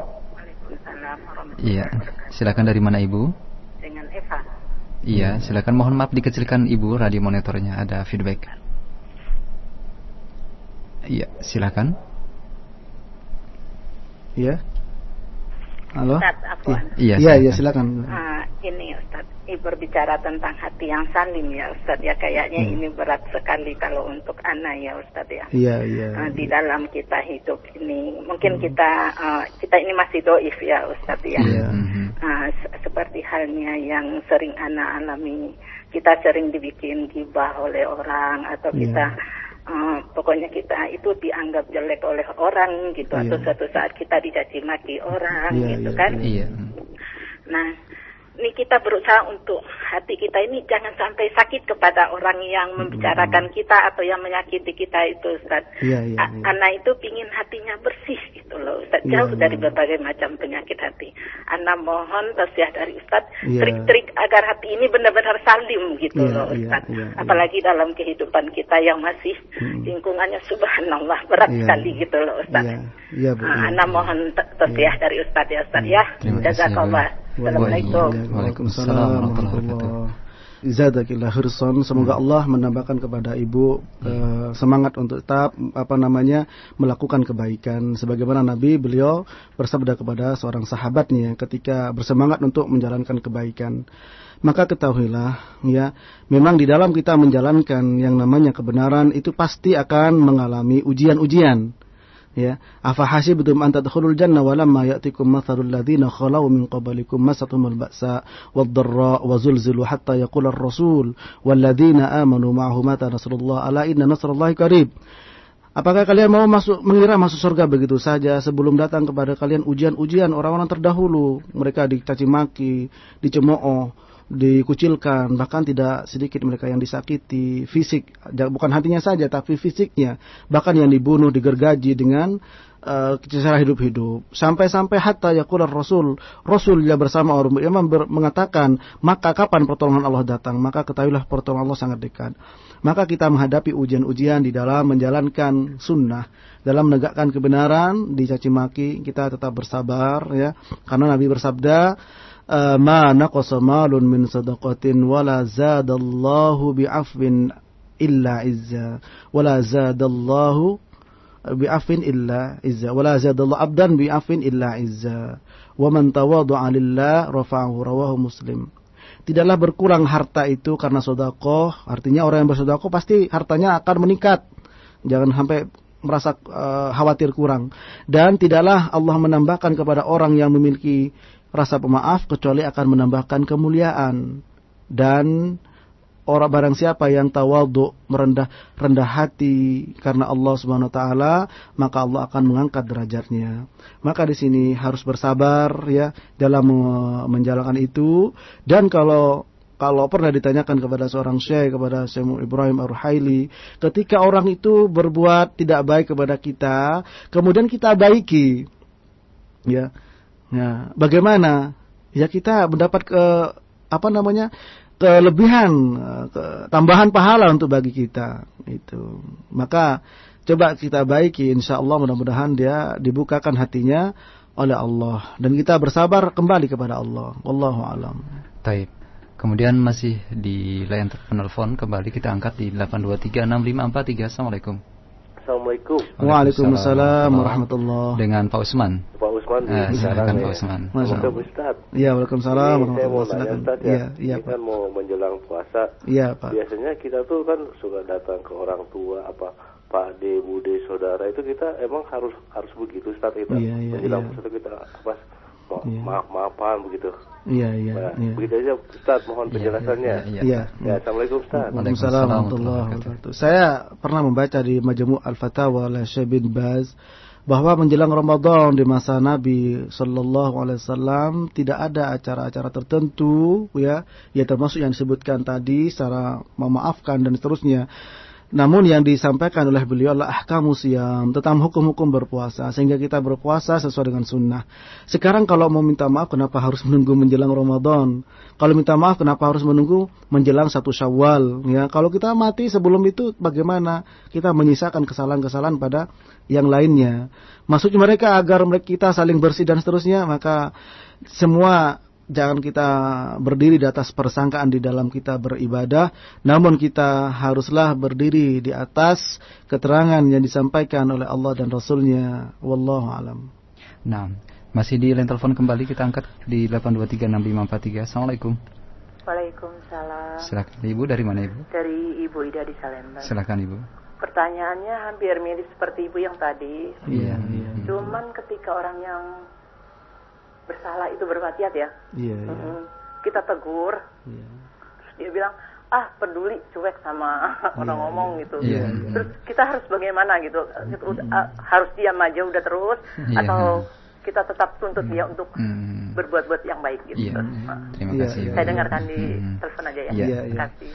Iya, silakan dari mana Ibu? Dengan Eva. Iya, silakan mohon maaf dikecilkan Ibu radio monitornya ada feedback. Iya, silakan. Iya. Halo? Ustaz, Afwan. Iya, iya, iya, silakan. Uh, ini Ustaz, ini berbicara tentang hati yang salim ya Ustaz ya. Kayaknya hmm. ini berat sekali kalau untuk anak ya Ustaz ya. Iya, iya. Uh, di dalam kita hidup ini, mungkin hmm. kita uh, kita ini masih doif ya Ustaz ya. Iya. Uh, seperti halnya yang sering anak alami, kita sering dibikin gibah oleh orang atau iya. kita uh, pokoknya kita itu dianggap jelek oleh orang gitu yeah. atau suatu saat kita dicaci maki orang yeah, gitu yeah, kan. Yeah. Nah, ini kita berusaha untuk hati kita ini jangan sampai sakit kepada orang yang membicarakan kita atau yang menyakiti kita itu Ustaz. Iya, iya, iya. Anak itu pingin hatinya bersih gitu loh Ustaz. Iya, Jauh iya, dari berbagai macam penyakit hati. Anak mohon tasiah dari Ustaz. Iya. Trik-trik agar hati ini benar-benar salim gitu iya, loh iya, Ustaz. Iya, iya, iya. Apalagi dalam kehidupan kita yang masih hmm. lingkungannya subhanallah berat iya. sekali gitu loh Ustaz. Iya, iya, Bu, nah, iya. Anak mohon tasiah iya. dari Ustaz ya Ustaz ya. Jazakallah. Assalamualaikum. Waalaikumsalam warahmatullahi Zadakillah hirsan. Semoga hmm. Allah menambahkan kepada ibu uh, semangat untuk tetap apa namanya melakukan kebaikan. Sebagaimana Nabi beliau bersabda kepada seorang sahabatnya ketika bersemangat untuk menjalankan kebaikan. Maka ketahuilah ya, memang di dalam kita menjalankan yang namanya kebenaran itu pasti akan mengalami ujian-ujian ya afa hasibtum an tadkhulul janna wa lamma ya'tikum mathalul ladzina khalaw min qablikum masatumul ba'sa wad-dharra wa zulzilu hatta yaqula ar-rasul wal ladzina amanu ma'ahu mata nasrullah ala inna nasrallahi qarib. Apakah kalian mau masuk mengira masuk surga begitu saja sebelum datang kepada kalian ujian-ujian orang-orang terdahulu? Mereka dicaci maki, dicemooh, dikucilkan, bahkan tidak sedikit mereka yang disakiti fisik, bukan hatinya saja tapi fisiknya, bahkan yang dibunuh, digergaji dengan uh, hidup-hidup. Sampai-sampai hatta yaqul Rasul, Rasul yang bersama orang beriman ber, mengatakan, maka kapan pertolongan Allah datang? Maka ketahuilah pertolongan Allah sangat dekat. Maka kita menghadapi ujian-ujian di dalam menjalankan sunnah, dalam menegakkan kebenaran, dicaci maki, kita tetap bersabar ya. Karena Nabi bersabda, ma naqasa malun min sadaqatin wala zadallahu bi'afwin illa izza wala zadallahu bi'afwin illa izza wala zadallahu abdan bi'afwin illa izza wa man tawadhu'a lillah rafa'ahu rawahu muslim tidaklah berkurang harta itu karena sodakoh. Artinya orang yang bersodakoh pasti hartanya akan meningkat. Jangan sampai merasa uh, khawatir kurang. Dan tidaklah Allah menambahkan kepada orang yang memiliki rasa pemaaf kecuali akan menambahkan kemuliaan. Dan orang barang siapa yang tawadhu merendah rendah hati karena Allah Subhanahu wa taala maka Allah akan mengangkat derajatnya. Maka di sini harus bersabar ya dalam menjalankan itu. Dan kalau kalau pernah ditanyakan kepada seorang syekh kepada Syekh Ibrahim Ar-Haili ketika orang itu berbuat tidak baik kepada kita kemudian kita baiki ya Ya, bagaimana? Ya kita mendapat ke apa namanya? kelebihan, ke, tambahan pahala untuk bagi kita itu. Maka coba kita baiki insya Allah mudah-mudahan dia dibukakan hatinya oleh Allah dan kita bersabar kembali kepada Allah. Wallahu alam. Taib. Kemudian masih di layar penelpon kembali kita angkat di 8236543. Assalamualaikum. Assalamualaikum. Waalaikumsalam warahmatullahi Dengan Pak Usman. Pak Usman eh, silakan Pak Usman. Assalamualaikum Ustaz. Iya, Waalaikumsalam warahmatullahi wabarakatuh. Ya, iya, Pak. Kan mau menjelang puasa. Iya, Pak. Biasanya kita tuh kan suka datang ke orang tua apa Pak De, Bude, saudara itu kita emang harus harus begitu Ustaz kita. Iya, iya, menjelang iya. puasa kita apa Ma iya. maaf maafan begitu. Iya iya. Nah, iya. Begitu aja Ustaz mohon iya, penjelasannya. Iya. iya, iya. Ya, Assalamualaikum Ustaz. Waalaikumsalam warahmatullahi wabarakatuh. Saya pernah membaca di Majmu' Al-Fatawa oleh Syekh bin Baz bahwa menjelang Ramadan di masa Nabi Shallallahu Alaihi Wasallam tidak ada acara-acara tertentu ya, ya termasuk yang disebutkan tadi secara memaafkan dan seterusnya. Namun yang disampaikan oleh beliau adalah ahkamu siam tentang hukum-hukum berpuasa sehingga kita berpuasa sesuai dengan sunnah. Sekarang kalau mau minta maaf kenapa harus menunggu menjelang Ramadan? Kalau minta maaf kenapa harus menunggu menjelang satu Syawal? Ya, kalau kita mati sebelum itu bagaimana? Kita menyisakan kesalahan-kesalahan pada yang lainnya. Maksudnya mereka agar kita saling bersih dan seterusnya, maka semua jangan kita berdiri di atas persangkaan di dalam kita beribadah, namun kita haruslah berdiri di atas keterangan yang disampaikan oleh Allah dan Rasulnya. Wallahu alam. Nah, masih di line telepon kembali kita angkat di 8236543. Assalamualaikum. Waalaikumsalam. Silakan Ibu dari mana Ibu? Dari Ibu Ida di Salemba. Silakan Ibu. Pertanyaannya hampir mirip seperti Ibu yang tadi. Iya, iya. Cuman ketika orang yang bersalah itu berwasiat ya. Iya. Yeah, yeah. Kita tegur. Yeah. Terus dia bilang, ah peduli cuek sama orang yeah, ngomong yeah. gitu. Terus kita harus bagaimana gitu? Mm. harus diam aja udah terus atau kita tetap tuntut mm. dia untuk mm. berbuat-buat yang baik gitu. Terima kasih. Saya dengarkan di mm. telepon aja ya. Yeah. Terima kasih.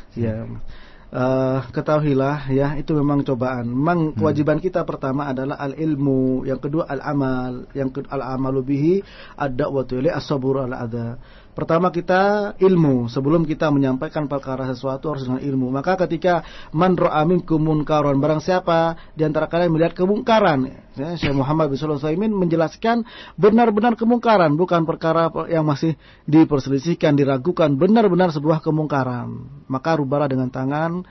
Uh, ketahuilah ya itu memang cobaan. Memang hmm. kewajiban kita pertama adalah al ilmu, yang kedua al amal, yang kedua al amalu bihi ad-da'watu ilaihi as-sabru ala adha. Pertama kita ilmu sebelum kita menyampaikan perkara sesuatu harus dengan ilmu. Maka ketika man ra'a minkum munkaran barang siapa di antara kalian melihat kemungkaran, ya, Syekh Muhammad bin Shalih menjelaskan benar-benar kemungkaran bukan perkara yang masih diperselisihkan, diragukan, benar-benar sebuah kemungkaran. Maka rubahlah dengan tangan,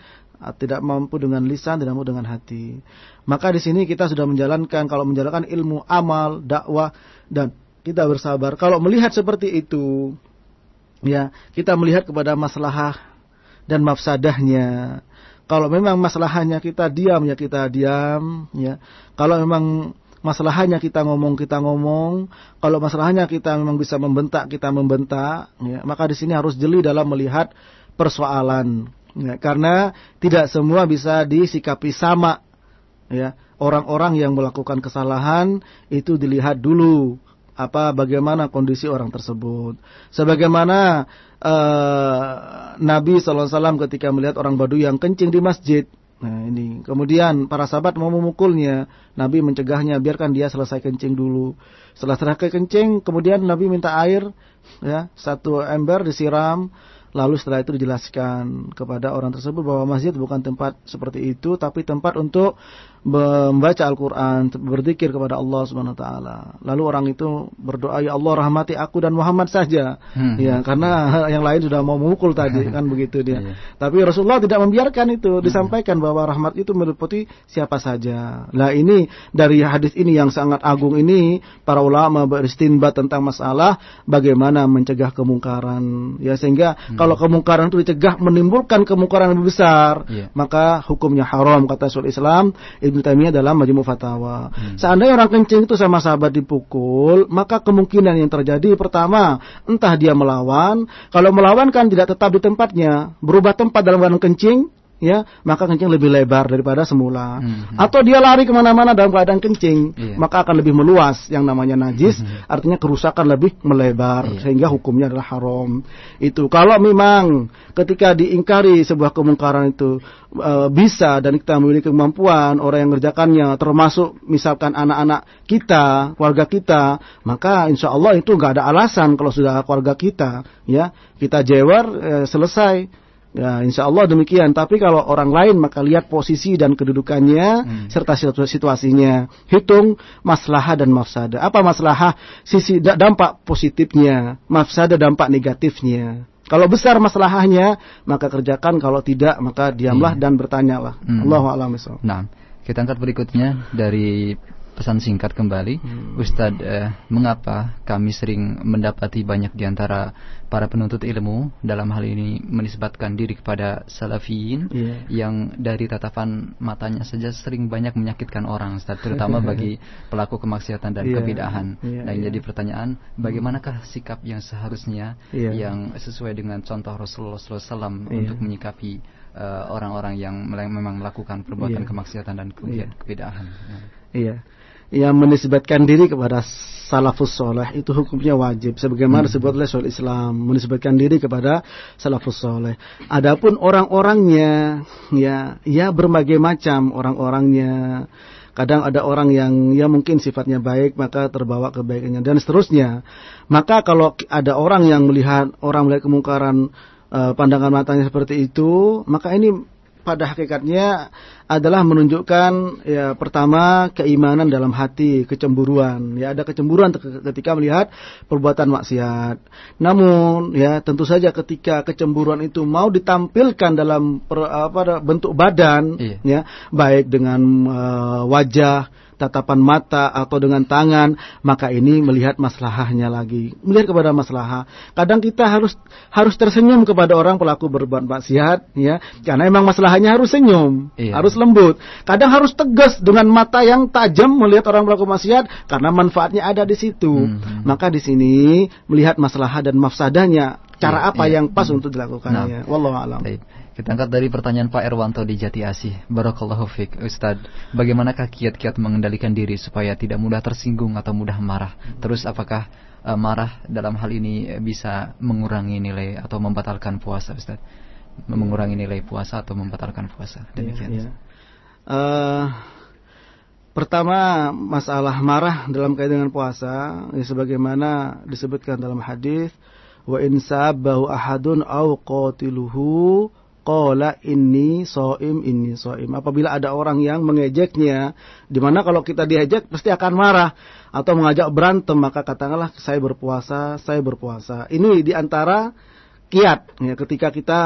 tidak mampu dengan lisan, tidak mampu dengan hati. Maka di sini kita sudah menjalankan kalau menjalankan ilmu, amal, dakwah dan kita bersabar. Kalau melihat seperti itu, ya kita melihat kepada masalah dan mafsadahnya. Kalau memang masalahnya kita diam ya kita diam ya. Kalau memang masalahnya kita ngomong kita ngomong, kalau masalahnya kita memang bisa membentak kita membentak, ya, maka di sini harus jeli dalam melihat persoalan. Ya, karena tidak semua bisa disikapi sama. Ya, orang-orang yang melakukan kesalahan itu dilihat dulu apa bagaimana kondisi orang tersebut. Sebagaimana uh, Nabi SAW ketika melihat orang Badu yang kencing di masjid. Nah ini kemudian para sahabat mau memukulnya, Nabi mencegahnya biarkan dia selesai kencing dulu. Setelah selesai kencing, kemudian Nabi minta air, ya satu ember disiram, Lalu setelah itu dijelaskan kepada orang tersebut bahwa masjid bukan tempat seperti itu, tapi tempat untuk membaca Al-Quran, berzikir kepada Allah Subhanahu Wa Taala. Lalu orang itu berdoa, ya Allah rahmati aku dan Muhammad saja, hmm. ya karena yang lain sudah mau memukul tadi kan begitu dia. Iya. Tapi Rasulullah tidak membiarkan itu, hmm. disampaikan bahwa rahmat itu meliputi siapa saja. Nah ini dari hadis ini yang sangat agung ini, para ulama beristinbat tentang masalah bagaimana mencegah kemungkaran, ya sehingga hmm. Kalau kemungkaran itu dicegah menimbulkan kemungkaran yang lebih besar, yeah. maka hukumnya haram kata Rasul Islam Ibnu Taimiyah dalam Majmu' Fatawa. Hmm. Seandainya orang kencing itu sama sahabat dipukul, maka kemungkinan yang terjadi pertama, entah dia melawan, kalau melawan kan tidak tetap di tempatnya, berubah tempat dalam keadaan kencing, ya maka kencing lebih lebar daripada semula. Hmm. Atau dia lari ke mana-mana dalam keadaan kencing, yeah. maka akan lebih meluas yang namanya najis, hmm. artinya kerusakan lebih melebar yeah. sehingga hukumnya adalah haram. Itu kalau memang ketika diingkari sebuah kemungkaran itu e, bisa dan kita memiliki kemampuan orang yang mengerjakannya termasuk misalkan anak-anak kita, keluarga kita, maka insya Allah itu nggak ada alasan kalau sudah keluarga kita, ya kita jewer e, selesai Ya, insya Allah demikian. Tapi kalau orang lain maka lihat posisi dan kedudukannya hmm. serta situasinya. Hitung maslahah dan mafsada. Apa maslahah? Sisi dampak positifnya, mafsada dampak negatifnya. Kalau besar masalahnya maka kerjakan. Kalau tidak, maka diamlah hmm. dan bertanyalah. Hmm. Allahu a'lam Nah, kita angkat berikutnya dari pesan singkat kembali, hmm. Ustadz, eh, mengapa kami sering mendapati banyak di antara para penuntut ilmu dalam hal ini menisbatkan diri kepada salafiyin yeah. yang dari tatapan matanya saja sering banyak menyakitkan orang, Ustadz, terutama bagi pelaku kemaksiatan dan yeah. kebidahan. Yeah, nah, yeah. jadi pertanyaan, bagaimanakah sikap yang seharusnya yeah. yang sesuai dengan contoh Rasulullah SAW yeah. untuk menyikapi eh, orang-orang uh, yang memang melakukan perbuatan yeah. kemaksiatan dan yeah. kebidahan? Iya. Yang menisbatkan diri kepada salafus soleh itu hukumnya wajib sebagaimana hmm. disebut oleh Syaikhul Islam menisbatkan diri kepada salafus soleh. Adapun orang-orangnya ya ya berbagai macam orang-orangnya. Kadang ada orang yang ya mungkin sifatnya baik maka terbawa kebaikannya dan seterusnya. Maka kalau ada orang yang melihat orang melihat kemungkaran uh, pandangan matanya seperti itu, maka ini pada hakikatnya adalah menunjukkan ya pertama keimanan dalam hati, kecemburuan. Ya ada kecemburuan ketika melihat perbuatan maksiat. Namun ya tentu saja ketika kecemburuan itu mau ditampilkan dalam per, apa bentuk badan iya. ya baik dengan uh, wajah tatapan mata atau dengan tangan, maka ini melihat masalahnya lagi. Melihat kepada masalah. Kadang kita harus harus tersenyum kepada orang pelaku berbuat maksiat, ya, karena memang masalahnya harus senyum, iya. harus lembut. Kadang harus tegas dengan mata yang tajam melihat orang pelaku maksiat, karena manfaatnya ada di situ. Hmm. Maka di sini melihat masalah dan mafsadahnya, cara iya, apa iya. yang pas hmm. untuk dilakukannya. Nah. Wallahu a'lam. Kita angkat dari pertanyaan Pak Erwanto di Jati Asih. Barakallahu fiqh. Ustaz, bagaimanakah kiat-kiat mengendalikan diri supaya tidak mudah tersinggung atau mudah marah? Terus apakah uh, marah dalam hal ini bisa mengurangi nilai atau membatalkan puasa, Ustaz? Mengurangi nilai puasa atau membatalkan puasa? Demikian. Ya, ya. Uh, pertama, masalah marah dalam kaitan dengan puasa, ya, sebagaimana disebutkan dalam hadis, wa in sabahu ahadun au qatiluhu Qala inni soim inni soim. Apabila ada orang yang mengejeknya, di mana kalau kita diejek pasti akan marah atau mengajak berantem, maka katakanlah saya berpuasa, saya berpuasa. Ini di antara kiat. Ya, ketika kita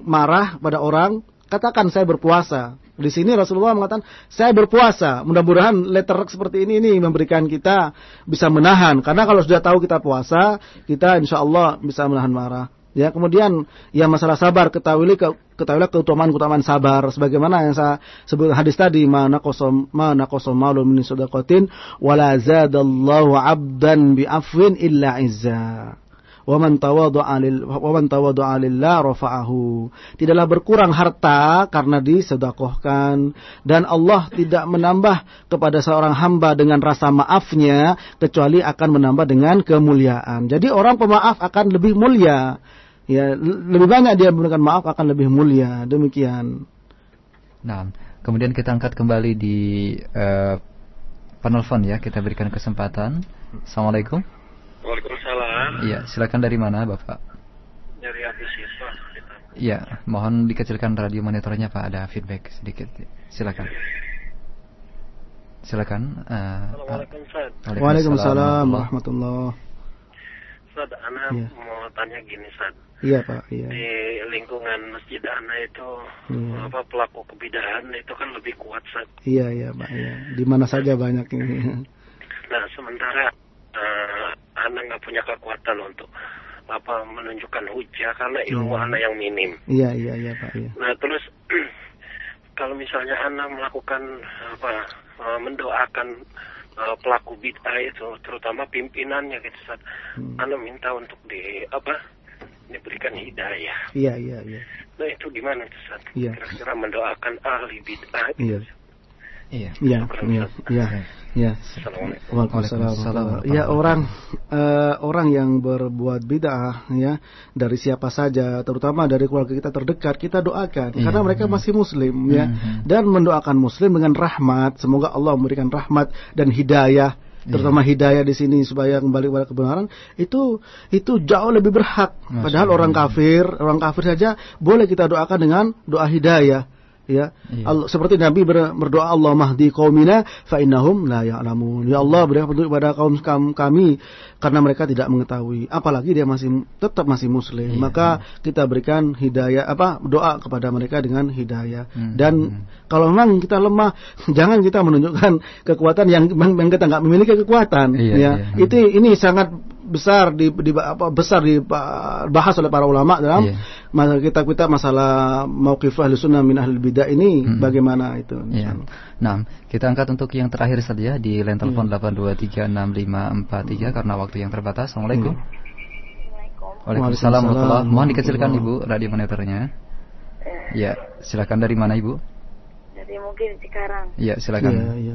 marah pada orang, katakan saya berpuasa. Di sini Rasulullah mengatakan saya berpuasa. Mudah-mudahan letter seperti ini ini memberikan kita bisa menahan. Karena kalau sudah tahu kita puasa, kita insya Allah bisa menahan marah. Ya, kemudian yang masalah sabar ketahuilah ke, ketahuilah keutamaan-keutamaan sabar sebagaimana yang saya sebut hadis tadi mana kosong mana kosong malu min sadaqatin wala zadallahu 'abdan bi afwin illa izza. Wa man tawadha'a lil wa man tawadha'a lillah rafa'ahu. Tidaklah berkurang harta karena disedekahkan dan Allah tidak menambah kepada seorang hamba dengan rasa maafnya kecuali akan menambah dengan kemuliaan. Jadi orang pemaaf akan lebih mulia ya lebih banyak dia memberikan maaf akan lebih mulia demikian. Nah, kemudian kita angkat kembali di uh, penelpon ya, kita berikan kesempatan. Assalamualaikum. Waalaikumsalam. Iya, silakan dari mana Bapak? Dari Abi Siswa. Iya, mohon dikecilkan radio monitornya Pak, ada feedback sedikit. Silakan. Silakan. Uh, Waalaikumsalam. Waalaikumsalam warahmatullahi Ustaz, Ana ya. mau tanya gini, Ustaz. Iya Pak. Iya. Di lingkungan masjid Ana itu iya. apa pelaku kebidahan itu kan lebih kuat saat. Iya iya Pak. Iya. Di mana saja banyak ini. Nah sementara uh, Ana nggak punya kekuatan untuk apa menunjukkan hujah karena ilmu iya. Ana yang minim. Iya iya iya Pak. Iya. Nah terus kalau misalnya Ana melakukan apa uh, mendoakan uh, pelaku bid'ah itu terutama pimpinannya gitu saat hmm. Ana minta untuk di apa diberikan hidayah. Iya, iya, iya. Nah itu gimana Ustaz? Iya. Kira-kira mendoakan ahli bid'ah. Iya. Iya. Iya, iya, iya. Ya. Waalaikumsalam. Ya orang uh, orang yang berbuat bid'ah ya dari siapa saja, terutama dari keluarga kita terdekat, kita doakan iya. karena mereka masih muslim ya mm-hmm. dan mendoakan muslim dengan rahmat. Semoga Allah memberikan rahmat dan hidayah terutama yeah. hidayah di sini supaya kembali kepada kebenaran itu itu jauh lebih berhak padahal orang kafir orang kafir saja boleh kita doakan dengan doa hidayah ya iya. Allah, seperti Nabi ber, berdoa Allah mahdi kaumina fa innahum la ya'lamun ya Allah berikan petunjuk kepada kaum kami karena mereka tidak mengetahui apalagi dia masih tetap masih muslim iya. maka kita berikan hidayah apa doa kepada mereka dengan hidayah hmm. dan hmm. kalau memang kita lemah jangan kita menunjukkan kekuatan yang memang kita nggak memiliki kekuatan iya, ya iya. itu ini sangat besar di, di apa besar dibahas oleh para ulama dalam yeah. kitab-kitab masalah mauqif ahli sunnah min ahli bidah ini hmm. bagaimana itu. Yeah. Nah, kita angkat untuk yang terakhir saja di line telepon yeah. 8236543 karena waktu yang terbatas. Assalamualaikum. Yeah. Waalaikumsalam warahmatullahi Mohon dikecilkan Ibu radio monitornya. Ya, silakan dari mana Ibu? Dari mungkin sekarang. Iya, silakan. Iya, iya.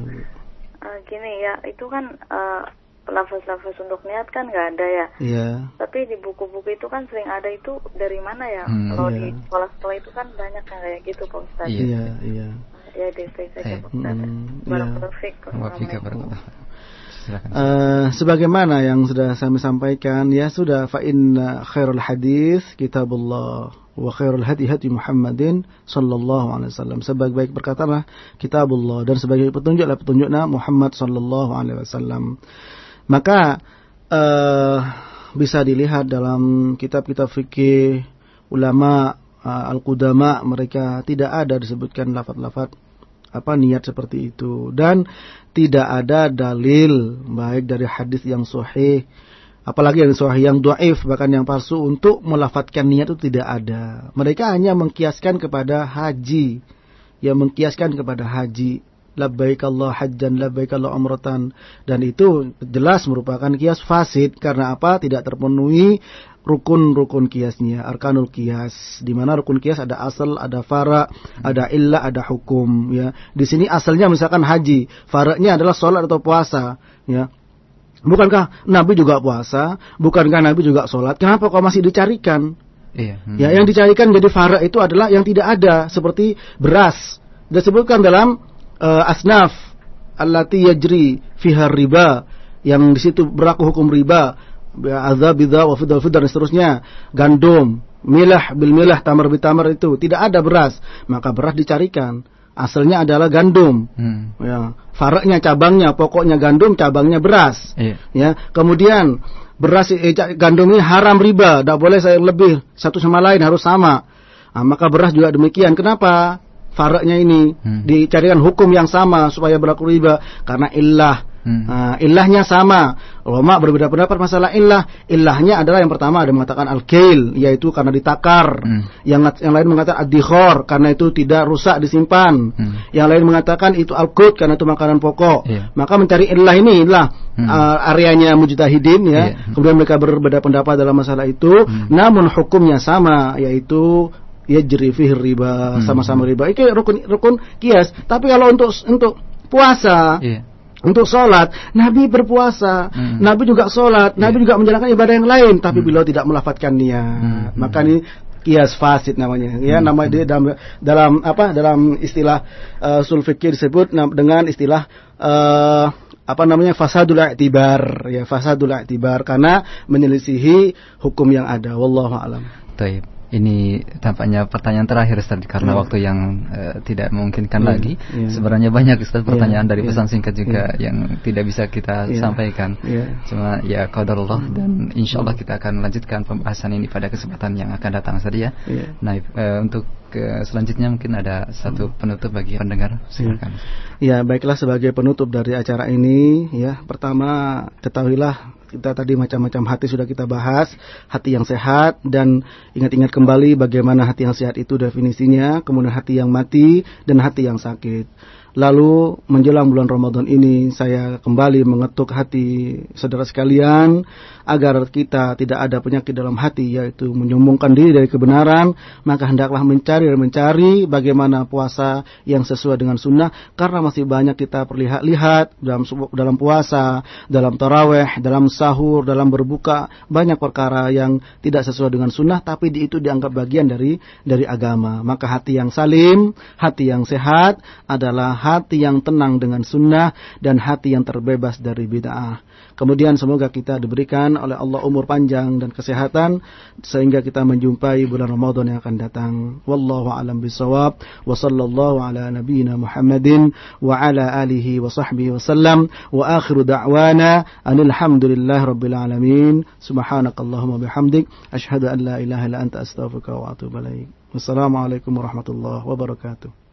Uh, gini ya, itu kan uh, lafaz-lafaz untuk niat kan nggak ada ya. Iya. Yeah. Tapi di buku-buku itu kan sering ada itu dari mana ya? Hmm, Kalau yeah. di sekolah-sekolah itu kan banyak yang kayak gitu Pak Ustaz. Iya, yeah, iya. Yeah. Ya, di saja Pak Ustaz. Hmm, Barakallahu Uh, sebagaimana yang sudah saya sampaikan ya sudah fa inna khairul hadis kitabullah wa khairul hadi hadi Muhammadin sallallahu alaihi wasallam. Sebaik-baik perkataanlah kitabullah dan sebagai petunjuklah petunjuknya Muhammad sallallahu alaihi wasallam. Maka uh, bisa dilihat dalam kitab-kitab fikih ulama uh, al-qudama mereka tidak ada disebutkan lafaz-lafaz apa niat seperti itu. Dan tidak ada dalil baik dari hadis yang sahih apalagi yang sahih yang dhaif bahkan yang palsu untuk melafatkan niat itu tidak ada. Mereka hanya mengkiaskan kepada haji. Yang mengkiaskan kepada haji labbaik Allah hajjan labbaik Allah umratan. Dan itu jelas merupakan kias fasid. Karena apa? Tidak terpenuhi rukun-rukun kiasnya arkanul kias. Di mana rukun kias ada asal ada fara ada illah ada hukum ya. Di sini asalnya misalkan haji faraknya adalah sholat atau puasa ya. Bukankah Nabi juga puasa? Bukankah Nabi juga sholat? Kenapa kok masih dicarikan? Iya. Hmm. Ya, yang dicarikan jadi fara itu adalah yang tidak ada seperti beras. Disebutkan dalam uh, asnaf allati yajri fiha riba yang di situ berlaku hukum riba azab bidha wa fidal fidal dan seterusnya. Gandum milah bil milah tamar bil tamar itu. Tidak ada beras maka beras dicarikan. Asalnya adalah gandum. Hmm. ya faraknya cabangnya pokoknya gandum cabangnya beras. Iya. ya kemudian beras eh, gandum ini haram riba. Tidak boleh saya lebih satu sama lain harus sama. Nah, maka beras juga demikian. Kenapa faraknya ini hmm. dicarikan hukum yang sama supaya berlaku riba karena illah Hmm. Nah, ilahnya sama. Ulama berbeda pendapat masalah ilah. Ilahnya adalah yang pertama ada mengatakan al-kail yaitu karena ditakar. Hmm. Yang yang lain mengatakan ad-dikhor karena itu tidak rusak disimpan. Hmm. Yang lain mengatakan itu al-qut karena itu makanan pokok. Yeah. Maka mencari ilah ini adalah hmm. uh, areanya mujtahidin ya. Yeah. Kemudian mereka berbeda pendapat dalam masalah itu, hmm. namun hukumnya sama yaitu yajri fihi riba, hmm. sama-sama riba. Itu rukun rukun kias. Tapi kalau untuk untuk puasa yeah untuk sholat, Nabi berpuasa, hmm. Nabi juga sholat, yeah. Nabi juga menjalankan ibadah yang lain, tapi hmm. beliau tidak melafatkan niat. Hmm. Maka ini kias fasid namanya, ya hmm. nama dia dalam, dalam apa dalam istilah uh, sulfikir disebut dengan istilah uh, apa namanya fasadul i'tibar ya fasadul i'tibar karena menyelisihi hukum yang ada wallahu alam. Taib. Ini tampaknya pertanyaan terakhir Ustaz karena yeah. waktu yang uh, tidak memungkinkan yeah. lagi. Yeah. Sebenarnya banyak Ustaz pertanyaan yeah. dari iya. pesan singkat juga yeah. yang tidak bisa kita yeah. sampaikan. Yeah. Cuma ya qadarullah mm. dan insyaallah kita akan lanjutkan pembahasan ini pada kesempatan yang akan datang saja ya. Yeah. Nah, uh, untuk ke selanjutnya mungkin ada satu mm. penutup bagi pendengar. Silakan. Ya, baiklah sebagai penutup dari acara ini ya, pertama ketahuilah kita tadi macam-macam hati sudah kita bahas, hati yang sehat dan ingat-ingat kembali bagaimana hati yang sehat itu definisinya, kemudian hati yang mati dan hati yang sakit. Lalu menjelang bulan Ramadan ini saya kembali mengetuk hati saudara sekalian agar kita tidak ada penyakit dalam hati yaitu menyombongkan diri dari kebenaran maka hendaklah mencari dan mencari bagaimana puasa yang sesuai dengan sunnah karena masih banyak kita perlihat-lihat dalam dalam puasa, dalam taraweh, dalam sahur, dalam berbuka banyak perkara yang tidak sesuai dengan sunnah tapi itu dianggap bagian dari dari agama maka hati yang salim, hati yang sehat adalah hati yang tenang dengan sunnah dan hati yang terbebas dari bid'ah. Kemudian semoga kita diberikan oleh Allah umur panjang dan kesehatan sehingga kita menjumpai bulan Ramadan yang akan datang. Wallahu a'lam bisawab wa sallallahu ala nabiyyina Muhammadin wa ala alihi wa sahbihi wa akhiru da'wana rabbil alamin. Subhanakallahumma bihamdik an la ilaha illa anta astaghfiruka wa atubu ilaik. Wassalamualaikum warahmatullahi wabarakatuh.